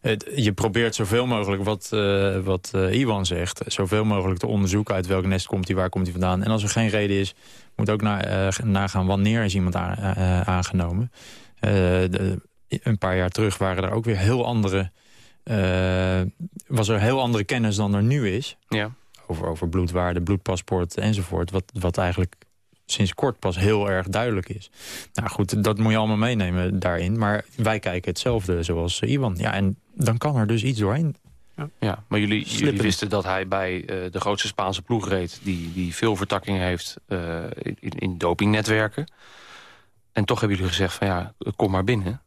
het, je probeert zoveel mogelijk, wat, uh, wat Iwan zegt... zoveel mogelijk te onderzoeken uit welk nest komt hij, waar komt hij vandaan. En als er geen reden is, moet ook nagaan wanneer is iemand aan, aangenomen. Een paar jaar terug waren er ook weer heel andere... was er heel andere kennis dan er nu is. Ja over, over bloedwaarde, bloedpaspoort enzovoort. Wat, wat eigenlijk sinds kort pas heel erg duidelijk is. Nou goed, dat moet je allemaal meenemen daarin. Maar wij kijken hetzelfde zoals Iwan. Ja, en dan kan er dus iets doorheen. Ja, ja maar jullie, jullie wisten dat hij bij uh, de grootste Spaanse ploeg reed... die, die veel vertakkingen heeft uh, in, in dopingnetwerken. En toch hebben jullie gezegd van ja, kom maar binnen.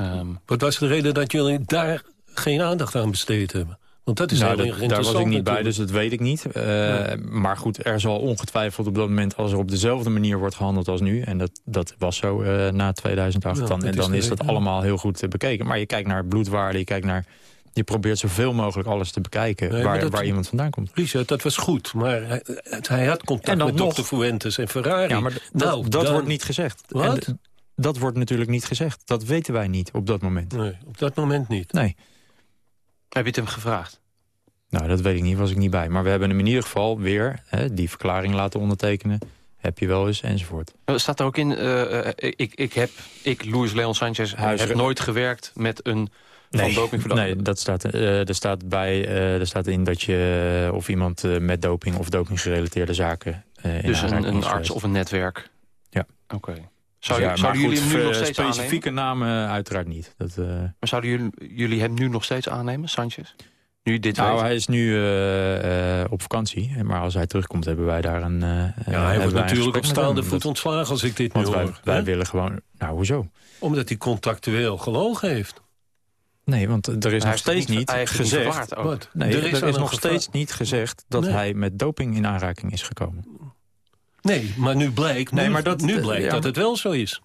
Um, Wat was de reden dat jullie daar geen aandacht aan besteed hebben? Want dat is nou, heel Daar was ik niet bij, dus dat weet ik niet. Uh, Maar goed, er zal ongetwijfeld op dat moment... als er op dezelfde manier wordt gehandeld als nu... en dat, dat was zo uh, na 2008, ja, dan, en dan is, dat allemaal heel goed te bekeken. Maar je kijkt naar bloedwaarde, je kijkt naar... Je probeert zoveel mogelijk alles te bekijken nee, waar, dat, waar iemand vandaan komt. Richard, dat was goed, maar hij, hij had contact met nog, Dr. Fuentes en Ferrari. Ja, maar nou, dat, wordt niet gezegd. Wat? Dat wordt natuurlijk niet gezegd. Dat weten wij niet op dat moment. Nee, op dat moment niet. Nee. Heb je het hem gevraagd? Nou, dat weet ik niet, was ik niet bij. Maar we hebben hem in ieder geval weer hè, die verklaring laten ondertekenen. Heb je wel eens, enzovoort. Staat er ook in, uh, ik, ik heb, ik, Luis Leon Sanchez, Huis... heb nooit gewerkt met een nee, Nee, dat staat, uh, er, staat bij, uh, er staat in dat je, of iemand met doping of dopinggerelateerde zaken... dus een, een arts of een netwerk? Ja. Oké. Okay. Dus Zou, ja, zouden jullie hem nu nog steeds specifieke aannemen? namen uiteraard niet. Dat, maar zouden jullie, jullie hem nu nog steeds aannemen, Sanchez? Nu dit nou, hij is nu uh, uh, op vakantie. Maar als hij terugkomt, hebben wij daar een... Uh, ja, hij wordt natuurlijk op staande voet ontslagen als ik dit nu wij, wij willen gewoon... Nou, hoezo? Omdat hij contractueel gelogen heeft. Nee, want er is nog steeds niet gezegd... Nee, er is, er is nog steeds niet gezegd dat nee. hij met doping in aanraking is gekomen. Nee, maar nu blijkt, nee, maar dat, nu blijkt ja, dat het wel zo is.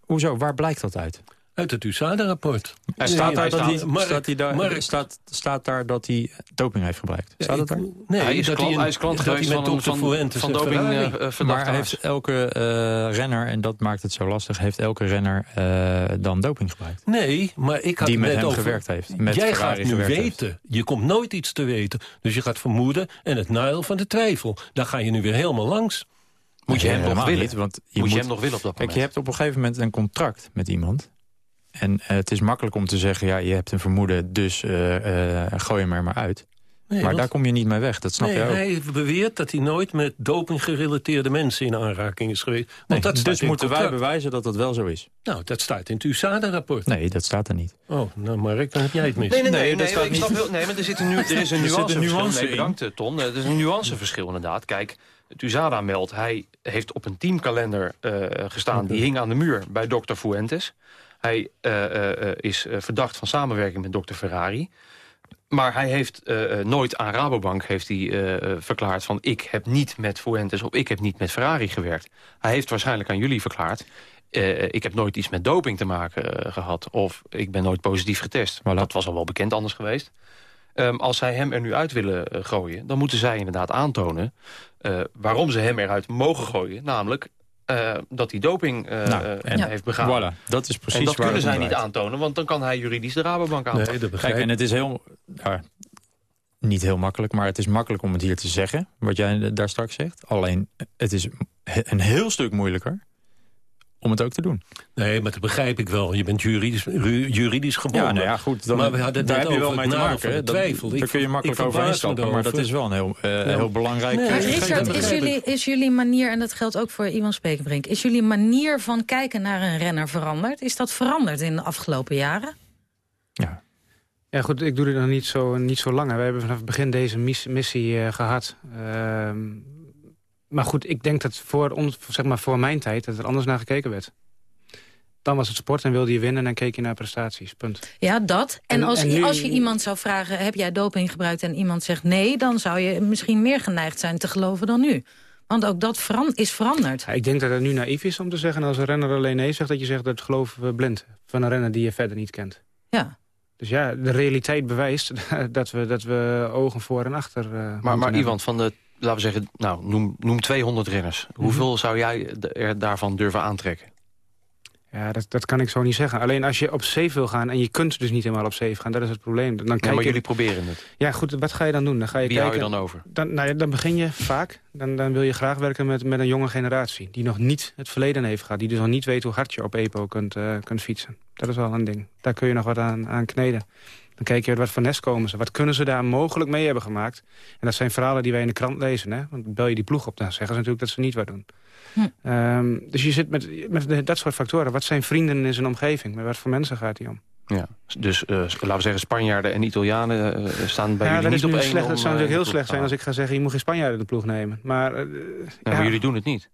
Hoezo? Waar blijkt dat uit? Uit het USADA-rapport. Staat, daar dat hij, staat, hij daar, staat, staat daar dat hij doping heeft gebruikt? Staat ja, dat daar? Nee, hij is, dat klant, hij, is klant geweest van, van, van, van doping uh, Maar heeft elke uh, renner, en dat maakt het zo lastig... heeft elke renner uh, dan doping gebruikt? Nee, maar ik had Die met hem over, gewerkt heeft. Met jij gaat nu weten. Heeft. Je komt nooit iets te weten. Dus je gaat vermoeden en het nadeel van de twijfel. Daar ga je nu weer helemaal langs. Moet je hem nog willen? Niet, want je moet je hem nog willen op dat moment? Kijk, je hebt op een gegeven moment een contract met iemand... En uh, het is makkelijk om te zeggen, ja, je hebt een vermoeden, dus uh, uh, gooi hem er maar uit. Nee, maar daar kom je niet mee weg, dat snap nee, je ook. Hij beweert dat hij nooit met doping-gerelateerde mensen in aanraking is geweest. Want nee, dat dus moeten wij bewijzen dat dat wel zo is. Nou, dat staat in het USADA-rapport. Nee, dat staat er niet. Oh, nou Mark, dan heb jij het mis. Nee, nee, nee, nee, nee, nee ik snap wel, nee maar er, zit een, nu, er is een nuance. nuance nee, bedankt, Ton. Er is een nuanceverschil inderdaad. Kijk, het USADA meldt, hij heeft op een teamkalender uh, gestaan... die hing aan de muur bij dokter Fuentes... Hij uh, uh, is verdacht van samenwerking met dokter Ferrari. Maar hij heeft nooit aan Rabobank heeft hij, verklaard van... ik heb niet met Fuentes of ik heb niet met Ferrari gewerkt. Hij heeft waarschijnlijk aan jullie verklaard... ik heb nooit iets met doping te maken gehad... of ik ben nooit positief getest. Maar dat was al wel bekend anders geweest. Um, als zij hem er nu uit willen gooien... dan moeten zij inderdaad aantonen... waarom ze hem eruit mogen gooien. Namelijk, uh, dat hij doping uh, nou, en, heeft begaan. Voilà, dat is precies en dat kunnen zij niet aantonen, want dan kan hij juridisch de Rabobank aantonen. Nee, Kijk, en het is heel... Ja, niet heel makkelijk, maar het is makkelijk om het hier te zeggen... wat jij daar straks zegt. Alleen, het is een heel stuk moeilijker om het ook te doen. Nee, maar dat begrijp ik wel. Je bent juridisch, juridisch gebonden. Ja, nou ja, goed. Dan, maar we hadden daar heb je wel mee te maken. twijfel. daar kun je makkelijk over instappen, maar dat is wel een heel, uh, heel belangrijk... Nee, maar Richard, is jullie, is jullie manier, en dat geldt ook voor Iwan Spekenbrink... is jullie manier van kijken naar een renner veranderd? Is dat veranderd in de afgelopen jaren? Ja. Ja, goed, ik doe dit nog niet zo, niet zo lang. We hebben vanaf het begin deze missie uh, gehad. Uh, maar goed, ik denk dat voor, ons, zeg maar voor mijn tijd... dat er anders naar gekeken werd. Dan was het sport en wilde je winnen en dan keek je naar prestaties. Punt. Ja, dat. En, als, en als je iemand zou vragen, heb jij doping gebruikt... en iemand zegt nee, dan zou je misschien meer geneigd zijn te geloven dan nu. Want ook dat is veranderd. Ja, ik denk dat het nu naïef is om te zeggen... als een renner alleen nee zegt, dat je zegt dat geloven we blind. Van een renner die je verder niet kent. Ja. Dus ja, de realiteit bewijst dat we, dat we ogen voor en achter uh, Maar, maar Iwan, van de laten we zeggen, nou, noem, noem 200 renners. Mhm. Hoeveel zou jij er daarvan durven aantrekken? Ja, dat, dat kan ik zo niet zeggen. Alleen als je op safe wil gaan en je kunt dus niet helemaal op safe gaan, dat is het probleem. Dan Ja, kijk maar je... jullie proberen het. Ja, goed, wat ga je dan doen? Dan ga je Wie kijken... hou je dan over? Dan, nou ja, dan begin je vaak, dan, dan wil je graag werken met, met een jonge generatie... die nog niet het verleden heeft gehad. Die dus nog niet weet hoe hard je op EPO kunt, eh, kunt fietsen. Dat is wel een ding. Daar kun je nog wat aan, aan kneden. Dan kijk je wat voor nest komen ze. Wat kunnen ze daar mogelijk mee hebben gemaakt? En dat zijn verhalen die wij in de krant lezen. Hè? Want bel je die ploeg op, dan zeggen ze natuurlijk dat ze niet wat doen. Ehm, dus je zit met, met dat soort factoren. Wat zijn vrienden in zijn omgeving? Met wat voor mensen gaat die om? Ja, dus eh, laten we zeggen Spanjaarden en Italianen eh, staan bij ja, jullie dat, is niet op nu één slecht, om, dat zou eh, natuurlijk heel slecht zijn als ik ga zeggen... je moet geen Spanjaard in de ploeg nemen. Maar, Ja, ja, maar jullie doen het niet.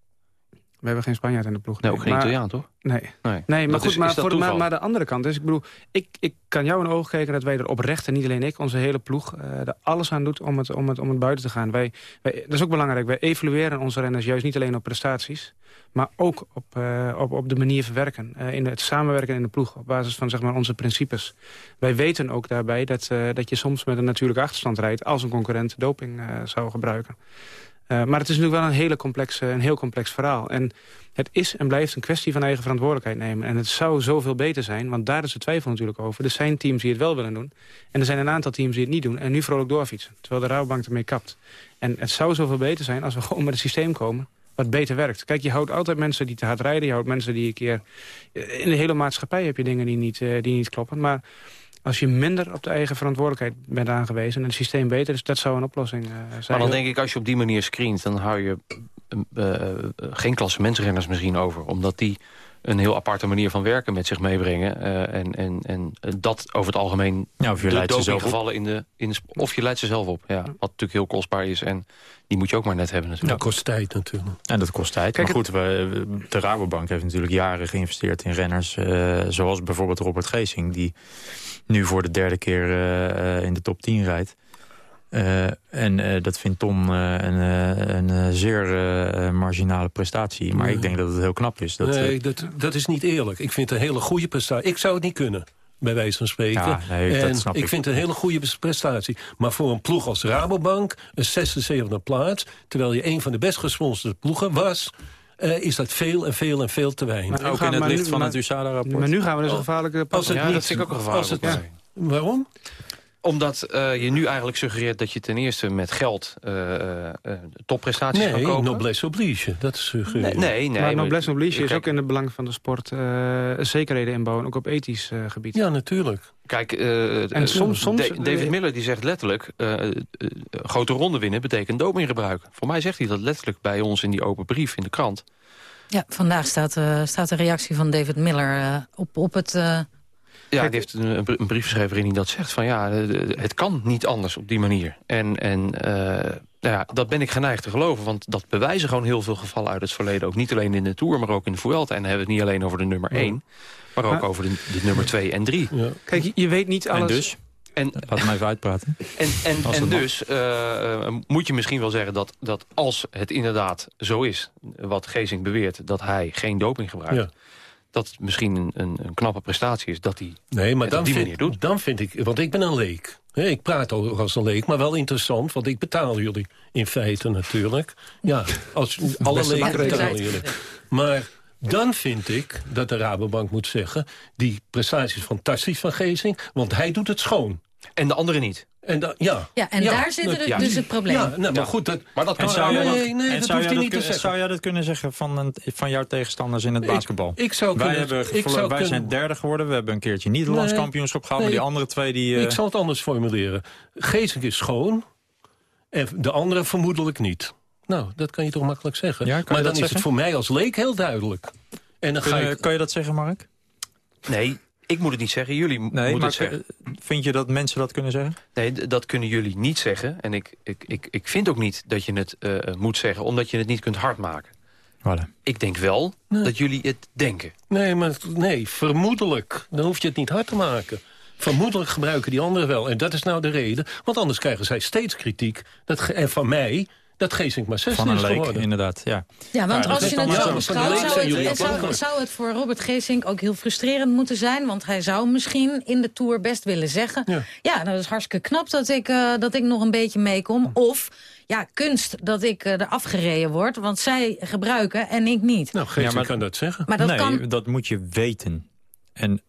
We hebben geen Spanjaard in de ploeg. Nee, ook geen Maar- Italiaan, toch? Nee. Nee, Nee, maar Dat goed, is- maar, is voor de, maar, de andere kant is, ik bedoel, ik, ik kan jou in ogen kijken dat wij er oprecht, en niet alleen ik, onze hele ploeg, eh, er alles aan doet om het, om het, om het buiten te gaan. Wij, wij, dat is ook belangrijk, wij evalueren onze renners juist niet alleen op prestaties, maar ook op, eh, op, op de manier van werken. eh, in het samenwerken in de ploeg, op basis van zeg maar, onze principes. Wij weten ook daarbij dat, dat je soms met een natuurlijke achterstand rijdt als een concurrent doping zou gebruiken. Eh, maar het is natuurlijk wel een, hele complexe, een heel complex verhaal. En het is en blijft een kwestie van eigen verantwoordelijkheid nemen. En het zou zoveel beter zijn, want daar is de twijfel natuurlijk over. Er zijn teams die het wel willen doen. En er zijn een aantal teams die het niet doen. En nu vrolijk doorfietsen. Terwijl de Rabobank ermee kapt. En het zou zoveel beter zijn als we gewoon met een systeem komen wat beter werkt. Kijk, je houdt altijd mensen die te hard rijden. Je houdt mensen die een keer... In de hele maatschappij heb je dingen die niet, eh, die niet kloppen. Maar als je minder op de eigen verantwoordelijkheid bent aangewezen... en het systeem beter is, dat zou een oplossing eh, zijn. Maar dan denk ik, als je op die manier screent... dan hou je eh, eh, geen klasse mensenrenners misschien over. Omdat die een heel aparte manier van werken met zich meebrengen. eh, en, en, en dat over het algemeen Ja, of je de leidt ze zelf op. dopinggevallen in de, in de... Of je leidt ze zelf op, ja. Wat natuurlijk heel kostbaar is. En die moet je ook maar net hebben natuurlijk. Dat kost tijd natuurlijk. En dat kost tijd. Kijk, maar goed, we, de Rabobank heeft natuurlijk jaren geïnvesteerd in renners... zoals bijvoorbeeld Robert Geesing... die nu voor de derde keer eh, eh, in de top 10 rijdt. Eh, en dat vindt Tom een, een zeer marginale prestatie. Maar ik denk dat het heel knap is. Dat, nee, dat, dat is niet eerlijk. Ik vind het een hele goede prestatie. Ik zou het niet kunnen, bij wijze van spreken. Ja, nee, dat snap ik ik. vind het een hele goede prestatie. Maar voor een ploeg als Rabobank, een 76e plaats... terwijl je een van de best gesponsorde ploegen was... eh, is dat veel en veel en veel te weinig. Maar nu Ook gaan- in het licht nu- van maar- het USADA-rapport. Maar nu gaan we dus een gevaarlijke... Als het Ja, niet, dat vind ik ook een als gevaarlijke het- opmerking. Waarom? Omdat eh, je nu eigenlijk suggereert dat je ten eerste met geld eh, eh, topprestaties kan Nee, kopen. noblesse oblige. Dat is Nee, nee, nee, maar noblesse maar- oblige is kijk, ook in het belang van de sport eh, zekerheden inbouwen, ook op ethisch eh, gebied. Ja, natuurlijk. Kijk, eh, En soms- soms- Da- David Miller die zegt letterlijk... grote ronde winnen betekent doping gebruiken. Voor mij zegt hij dat letterlijk bij ons in die open brief in de krant. Ja, vandaag staat, eh, staat de reactie van David Miller eh, op, op het... eh, Ja, hij heeft een, een br- een brief geschreven hij dat zegt. Van ja, eh, het kan niet anders op die manier. En, en eh, nou ja, dat ben ik geneigd te geloven. Want dat bewijzen gewoon heel veel gevallen uit het verleden. Ook niet alleen in de Tour, maar ook in de Vuelta. En dan hebben we het niet alleen over de nummer 1... maar ook Maar- over de, de nummer 2 en 3. Kijk, je- weet niet alles... En dus? En, Laat hem even uitpraten. En, en, en dus eh, eh, moet je misschien wel zeggen dat, dat als het inderdaad zo is... wat Gezing beweert, dat hij geen doping gebruikt... Ja. Dat het misschien een, een, een knappe prestatie is dat hij Nee, maar het op dan die vind, manier doet. dan vind ik... Want ik ben een leek. Ik praat ook als een leek, maar wel interessant. Want ik betaal jullie in feite natuurlijk. Ja, als alle leken betalen jullie. Maar dan vind ik dat de Rabobank moet zeggen... die prestatie is fantastisch van Geesing, want hij doet het schoon. En de anderen niet. En da, ja. Ja, en daar zit er dus het probleem. Ja, nou, maar goed, dat, maar dat En zou, nee, jij dat, nee, en dat zou, hoeft jij hij niet te kun- zeggen. zou jij dat kunnen zeggen van, een, van jouw tegenstanders in het Ik- basketbal? ik zou wij kunnen- hebben, ik zou wij kunnen- zijn derde geworden. We hebben een keertje niet het Nee. landskampioenschap gehad. Nee. Maar die andere twee die... eh, Ik zal het anders formuleren. Geesink is schoon en de andere vermoedelijk niet. Nou, dat kan je toch makkelijk zeggen. Kan maar dan dat is zeggen? het voor mij als leek heel duidelijk. En dan ga ik... kan je dat zeggen, Mark? Nee, ik moet het niet zeggen. Jullie Nee, moeten maar het zeggen. vind je dat mensen dat kunnen zeggen? Nee, dat kunnen jullie niet zeggen. En ik, ik, ik, ik vind ook niet dat je het eh, moet zeggen... omdat je het niet kunt hard maken. Voilà. Ik denk wel dat jullie het denken. Nee, maar nee, vermoedelijk. Dan hoef je het niet hard te maken. Vermoedelijk gebruiken die anderen wel. En dat is nou de reden. Want anders krijgen zij steeds kritiek. Dat, en van mij, dat Geesink maar 16 Van een is leek, geworden. inderdaad. Ja. Ja, want als is je het zo beschouwt, zou zijn jullie het, zou, het voor Robert Geesink ook heel frustrerend moeten zijn. Want hij zou misschien in de Tour best willen zeggen... Ja. ja, dat is hartstikke knap dat ik, eh, dat ik nog een beetje meekom. Of ja, kunst dat ik uh, er afgereden word. Want zij gebruiken en ik niet. Nou, ja, maar, kan dat zeggen. Maar dat, nee, kan... dat moet je weten. En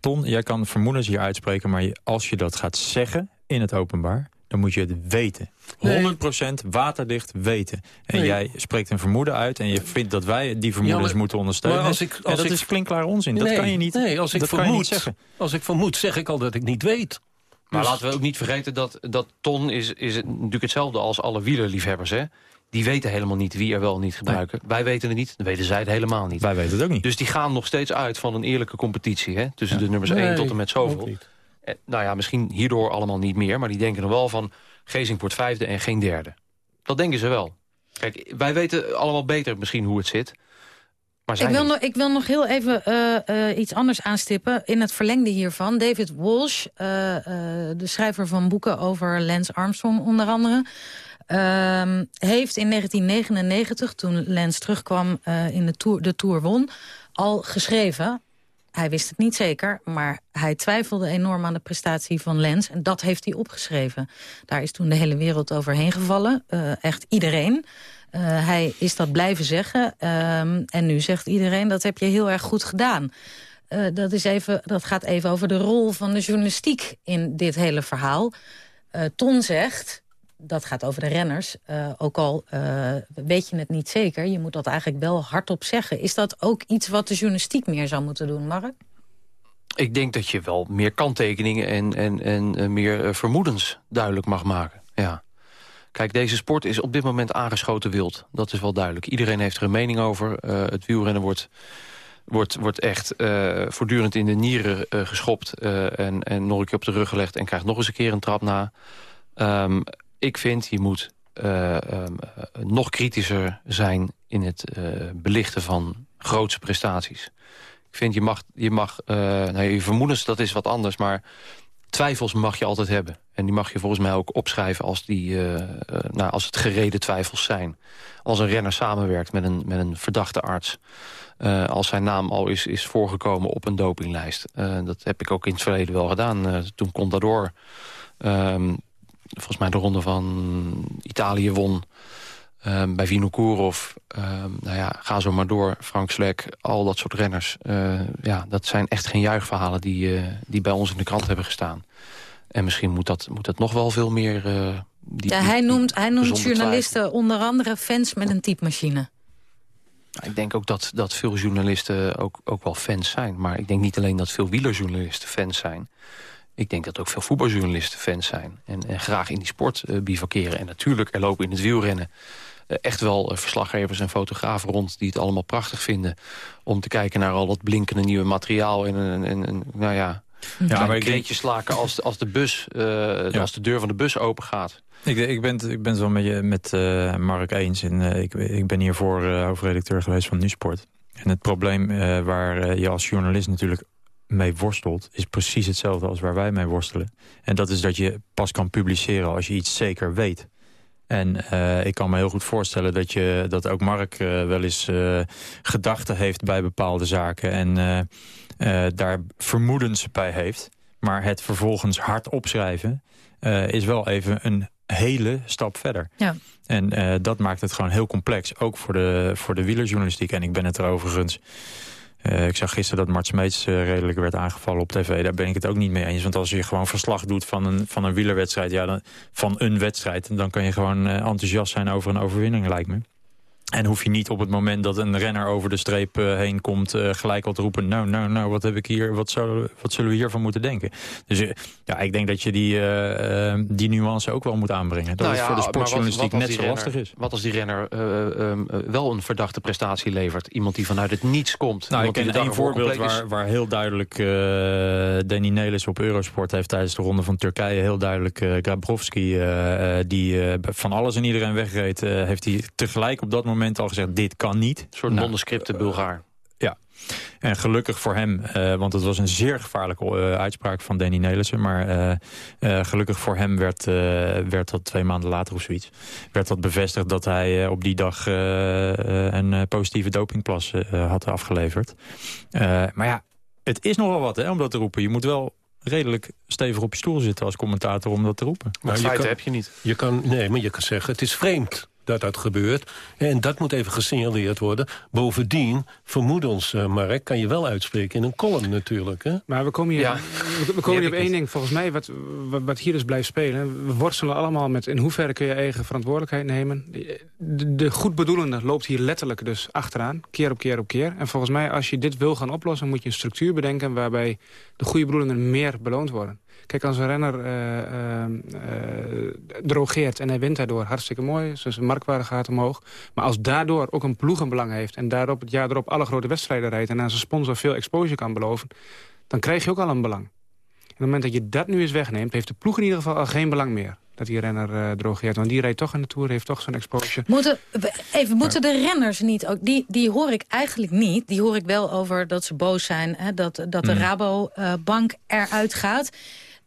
Ton, jij kan vermoedens hier uitspreken... maar als je dat gaat zeggen in het openbaar dan moet je het weten. 100% waterdicht weten. En jij spreekt een vermoeden uit en je vindt dat wij die vermoedens moeten ondersteunen. Als ik, als dat ik... is klinkklare onzin. dat kan je niet, nee, als ik vermoed, zeggen. Als ik vermoed, zeg ik al dat ik niet weet. Maar dus- laten we ook niet vergeten dat, dat Ton is, is natuurlijk hetzelfde als alle wielerliefhebbers. Hè? Die weten helemaal niet wie er wel niet gebruiken. Wij weten het niet, dan weten zij het helemaal niet. Wij weten het ook niet. Dus die gaan nog steeds uit van een eerlijke competitie. Hè? Tussen de nummers 1 tot en met zoveel. Eh, nou ja, misschien hierdoor allemaal niet meer. Maar die denken nog wel van, Gezing wordt vijfde en geen derde. Dat denken ze wel. Kijk, wij weten allemaal beter misschien hoe het zit. Maar ik, wil nog, ik wil nog heel even uh, uh, iets anders aanstippen. In het verlengde hiervan, David Walsh, uh, de schrijver van boeken over Lance Armstrong onder andere... Ehm, heeft in 1999, toen Lance terugkwam in de Tour, de Tour won... al geschreven hij wist het niet zeker, maar hij twijfelde enorm aan de prestatie van Lens. En dat heeft hij opgeschreven. Daar is toen de hele wereld overheen gevallen. Uh, echt iedereen. Uh, hij is dat blijven zeggen. Um, en nu zegt iedereen, dat heb je heel erg goed gedaan. Uh, dat, is even, dat gaat even over de rol van de journalistiek in dit hele verhaal. Ton zegt, dat gaat over de renners. Uh, ook al uh, weet je het niet zeker, je moet dat eigenlijk wel hardop zeggen. Is dat ook iets wat de journalistiek meer zou moeten doen, Mark? Ik denk dat je wel meer kanttekeningen en, en, en uh, meer vermoedens duidelijk mag maken. Ja. Kijk, deze sport is op dit moment aangeschoten wild. Dat is wel duidelijk. Iedereen heeft er een mening over. het wielrennen wordt, wordt, wordt echt voortdurend in de nieren geschopt... en, en nog een keer op de rug gelegd en krijgt nog eens een keer een trap na... Um, ik vind, je moet uh, um, nog kritischer zijn in het uh, belichten van grootse prestaties. Ik vind, je mag, je mag uh, nou, je vermoedens, dat is wat anders, maar twijfels mag je altijd hebben. En die mag je volgens mij ook opschrijven als, die, nou, als het gereden twijfels zijn. Als een renner samenwerkt met een, met een verdachte arts. als zijn naam al is, is voorgekomen op een dopinglijst. dat heb ik ook in het verleden wel gedaan. toen Contador... Um, volgens mij de ronde van Italië won. Um, bij Vinokourov, um, nou ja, ga zo maar door. Frank Slek, al dat soort renners. Uh, ja, dat zijn echt geen juichverhalen die, uh, die bij ons in de krant hebben gestaan. En misschien moet dat, moet dat nog wel veel meer... Uh, die, ja, hij noemt, hij noemt journalisten onder andere fans met een typemachine. Ik denk ook dat, dat veel journalisten ook, ook wel fans zijn. Maar ik denk niet alleen dat veel wielerjournalisten fans zijn. Ik denk dat ook veel voetbaljournalisten fans zijn. En, en graag in die sport uh, bivakeren. En natuurlijk, er lopen in het wielrennen uh, echt wel uh, verslaggevers en fotografen rond... die het allemaal prachtig vinden om te kijken naar al dat blinkende nieuwe materiaal. En, en, en, en nou ja, ja maar kreetjes slaken als, de, als, de bus, ja. als de deur van de bus open gaat. Ik, ik, ben, ik ben wel met, je, met Mark eens. En, ik, ik ben hiervoor hoofdredacteur geweest van Nusport. En het probleem waar je als journalist natuurlijk mee worstelt... is precies hetzelfde als waar wij mee worstelen. En dat is dat je pas kan publiceren als je iets zeker weet. En uh, ik kan me heel goed voorstellen dat, je, dat ook Mark uh, wel eens uh, gedachten heeft bij bepaalde zaken. En daar vermoedens bij heeft. Maar het vervolgens hard opschrijven is wel even een hele stap verder. Ja. En dat maakt het gewoon heel complex. Ook voor de, voor de wielerjournalistiek. En ik ben het er overigens uh, ik zag gisteren dat Mart Smeets uh, redelijk werd aangevallen op tv. Daar ben ik het ook niet mee eens. Want als je gewoon verslag doet van een, van een wielerwedstrijd... Ja, dan, van een wedstrijd, dan kan je gewoon uh, enthousiast zijn over een overwinning, lijkt me. En hoef je niet op het moment dat een renner over de streep uh, heen komt... Uh, gelijk al te roepen, nou, nou, nou, wat heb ik hier, wat, zou, wat zullen we hiervan moeten denken? Dus uh, ja, ik denk dat je die, die nuance ook wel moet aanbrengen. Dat nou het ja, voor de sportjournalistiek net zo renner, lastig is. Wat als die renner um, wel een verdachte prestatie levert? Iemand die vanuit het niets komt. Nou, ik ken één voorbeeld waar, waar heel duidelijk Danny Nelis op Eurosport heeft... tijdens de ronde van Turkije heel duidelijk Grabowski... die van alles en iedereen wegreed, heeft hij tegelijk op dat moment moment al gezegd, dit kan niet. Een soort nou, nondescripte Bulgaar. Ja, en gelukkig voor hem, uh, want het was een zeer gevaarlijke uh, uitspraak van Danny Nelissen. Maar uh, gelukkig voor hem werd, werd dat twee maanden later of zoiets. Werd dat bevestigd dat hij op die dag een positieve dopingplas had afgeleverd. maar ja, het is nogal wat hè, om dat te roepen. Je moet wel redelijk stevig op je stoel zitten als commentator om dat te roepen. Maar feiten kan, heb je niet. Je kan, nee, maar je kan zeggen, het is vreemd dat dat gebeurt. En dat moet even gesignaleerd worden. Bovendien, vermoedens, uh, Mark, kan je wel uitspreken in een column natuurlijk. Hè? Maar we komen hier, Ja. we, we komen hier op één ding. Volgens mij, wat, wat, wat hier dus blijft spelen... we worstelen allemaal met in hoeverre kun je eigen verantwoordelijkheid nemen. De, de goedbedoelende loopt hier letterlijk dus achteraan. Keer op keer op keer. En volgens mij, als je dit wil gaan oplossen... moet je een structuur bedenken waarbij de goede bedoelingen meer beloond worden. Kijk, als een renner eh, eh, eh, drogeert en hij wint daardoor, hartstikke mooi. Dus zijn marktwaarde gaat omhoog. Maar als daardoor ook een ploeg een belang heeft... en daarop het jaar erop alle grote wedstrijden rijdt... en aan zijn sponsor veel exposure kan beloven... dan krijg je ook al een belang. En op het moment dat je dat nu eens wegneemt... heeft de ploeg in ieder geval al geen belang meer dat die renner drogeert. Want die rijdt toch in de Tour, heeft toch zijn exposure. Moeten, even, moeten de renners niet ook... Die, die hoor ik eigenlijk niet. Die hoor ik wel over dat ze boos zijn. Hè, dat, dat de Mm. Rabobank eruit gaat.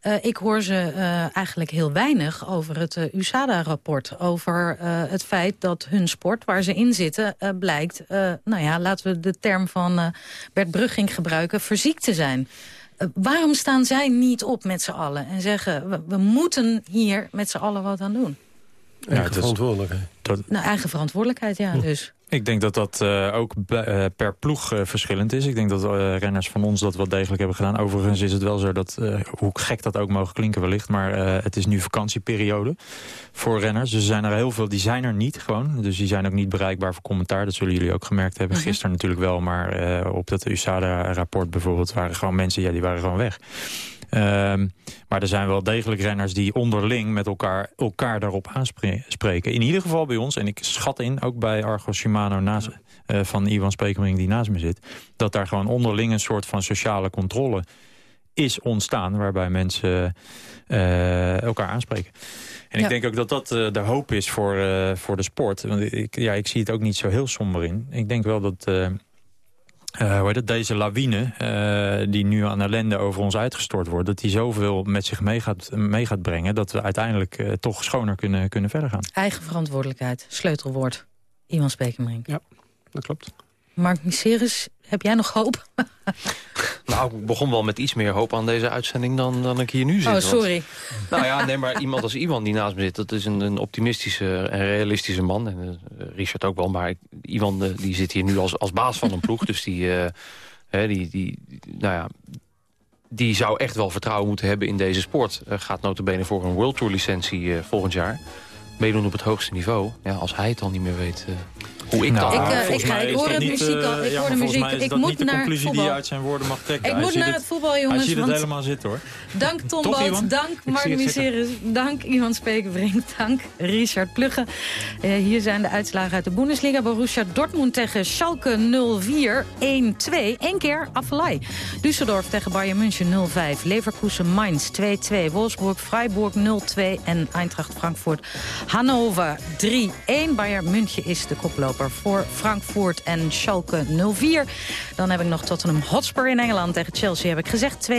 Eh, ik hoor ze eh, eigenlijk heel weinig over het eh, USADA-rapport. Over eh, het feit dat hun sport, waar ze in zitten, eh, blijkt... eh, nou ja, laten we de term van eh, Bert Brugging gebruiken... verziekt te zijn. Waarom staan zij niet op met z'n allen en zeggen... we, we moeten hier met z'n allen wat aan doen? Eigen verantwoordelijkheid. Nou, eigen verantwoordelijkheid, ja, dus. Ik denk dat dat eh, ook eh, per ploeg eh, verschillend is. Ik denk dat renners van ons dat wel degelijk hebben gedaan. Overigens is het wel zo dat, hoe gek dat ook mogen klinken wellicht... maar het is nu vakantieperiode voor renners. Dus er zijn er heel veel, die zijn er niet gewoon. Dus die zijn ook niet bereikbaar voor commentaar. Dat zullen jullie ook gemerkt hebben. Mhm. Gisteren natuurlijk wel, maar op dat USADA-rapport bijvoorbeeld... waren gewoon mensen, ja, die waren gewoon weg. Ehm, maar er zijn wel degelijk renners die onderling met elkaar, elkaar daarop aanspreken. In ieder geval bij ons, en ik schat in, ook bij Argo Shimano naast, eh, van Ivan Spekering die naast me zit... dat daar gewoon onderling een soort van sociale controle is ontstaan... waarbij mensen eh, elkaar aanspreken. En Ja. ik denk ook dat dat eh, de hoop is voor, voor de sport. Want ik, ja, ik zie het ook niet zo heel somber in. Ik denk wel dat... eh, eh, hoe het, deze lawine eh, die nu aan ellende over ons uitgestort wordt... dat die zoveel met zich mee gaat, mee gaat brengen... dat we uiteindelijk eh, toch schoner kunnen, kunnen verder gaan. Eigen verantwoordelijkheid, sleutelwoord. Iemand Spekenbrink. Ja, dat klopt. Mark Miseris, heb jij nog hoop? Nou, ik begon wel met iets meer hoop aan deze uitzending dan, dan ik hier nu zit. Oh, want- sorry. nou ja, nee, maar iemand als Iwan die naast me zit... dat is een, een optimistische en realistische man. En eh, Richard ook wel, maar Iwan eh, die zit hier nu als, als baas van een ploeg. Dus die, eh, hè, die, die, nou ja, die zou echt wel vertrouwen moeten hebben in deze sport. Gaat notabene voor een World Tour licentie volgend jaar. Meedoen op het hoogste niveau. Ja, als hij het al niet meer weet... eh, hoe ik Nou, dan... Ik, eh, ik ga- ik is hoor dat de muziek eh, al- ik ja, hoor de muziek. is Ik dat moet niet de naar conclusie die voetbal. je uit zijn woorden mag trekken. Ik Hij moet naar het voetbal, jongens, Hij ziet het helemaal zitten, hoor. Dank Tom Toch, Boot, Iwan? dank Mark Miseris, dank Ivan Spekenbrink, dank Richard Plugge. Eh, hier zijn de uitslagen uit de Bundesliga. Borussia Dortmund tegen Schalke 0-4, 1-2. Eén keer affelai. Düsseldorf tegen Bayern München 0-5. Leverkusen Mainz 2-2. Wolfsburg Freiburg 0-2. En Eintracht Frankfurt Hannover 3-1. Bayern München is de koploper voor Frankfurt en Schalke 0-4. Dan heb ik nog Tottenham Hotspur in Engeland tegen Chelsea heb ik gezegd 2-4.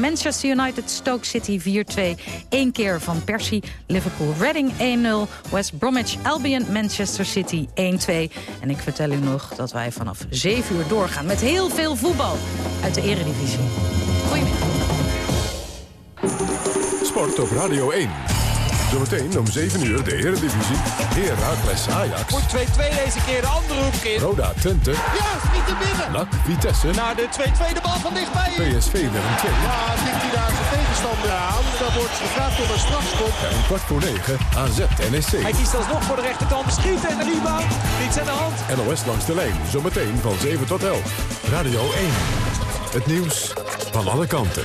Manchester United Stoke City 4-2. Eén keer van Persie. Liverpool Reading 1-0. West Bromwich Albion Manchester City 1-2. En ik vertel u nog dat wij vanaf 7 uur doorgaan met heel veel voetbal uit de eredivisie. Goedemiddag. Sport op Radio 1. Zometeen om 7 uur de Eredivisie. Heracles Ajax. Voor 2-2 deze keer, de andere hoek in. Roda Twente. Ja, schiet er binnen. NAC Vitesse. Naar de 2-2, de bal van dichtbij. PSV Willem 2. Ja, tikt hij daar zijn tegenstander aan. Dan wordt gevraagd om een strafschop. En kwart voor 9 AZ NEC. Hij kiest alsnog voor de rechterkant. Schiet en de rebound. Niets aan de hand. NOS langs de lijn. Zometeen van 7 tot 11. Radio 1. Het nieuws van alle kanten.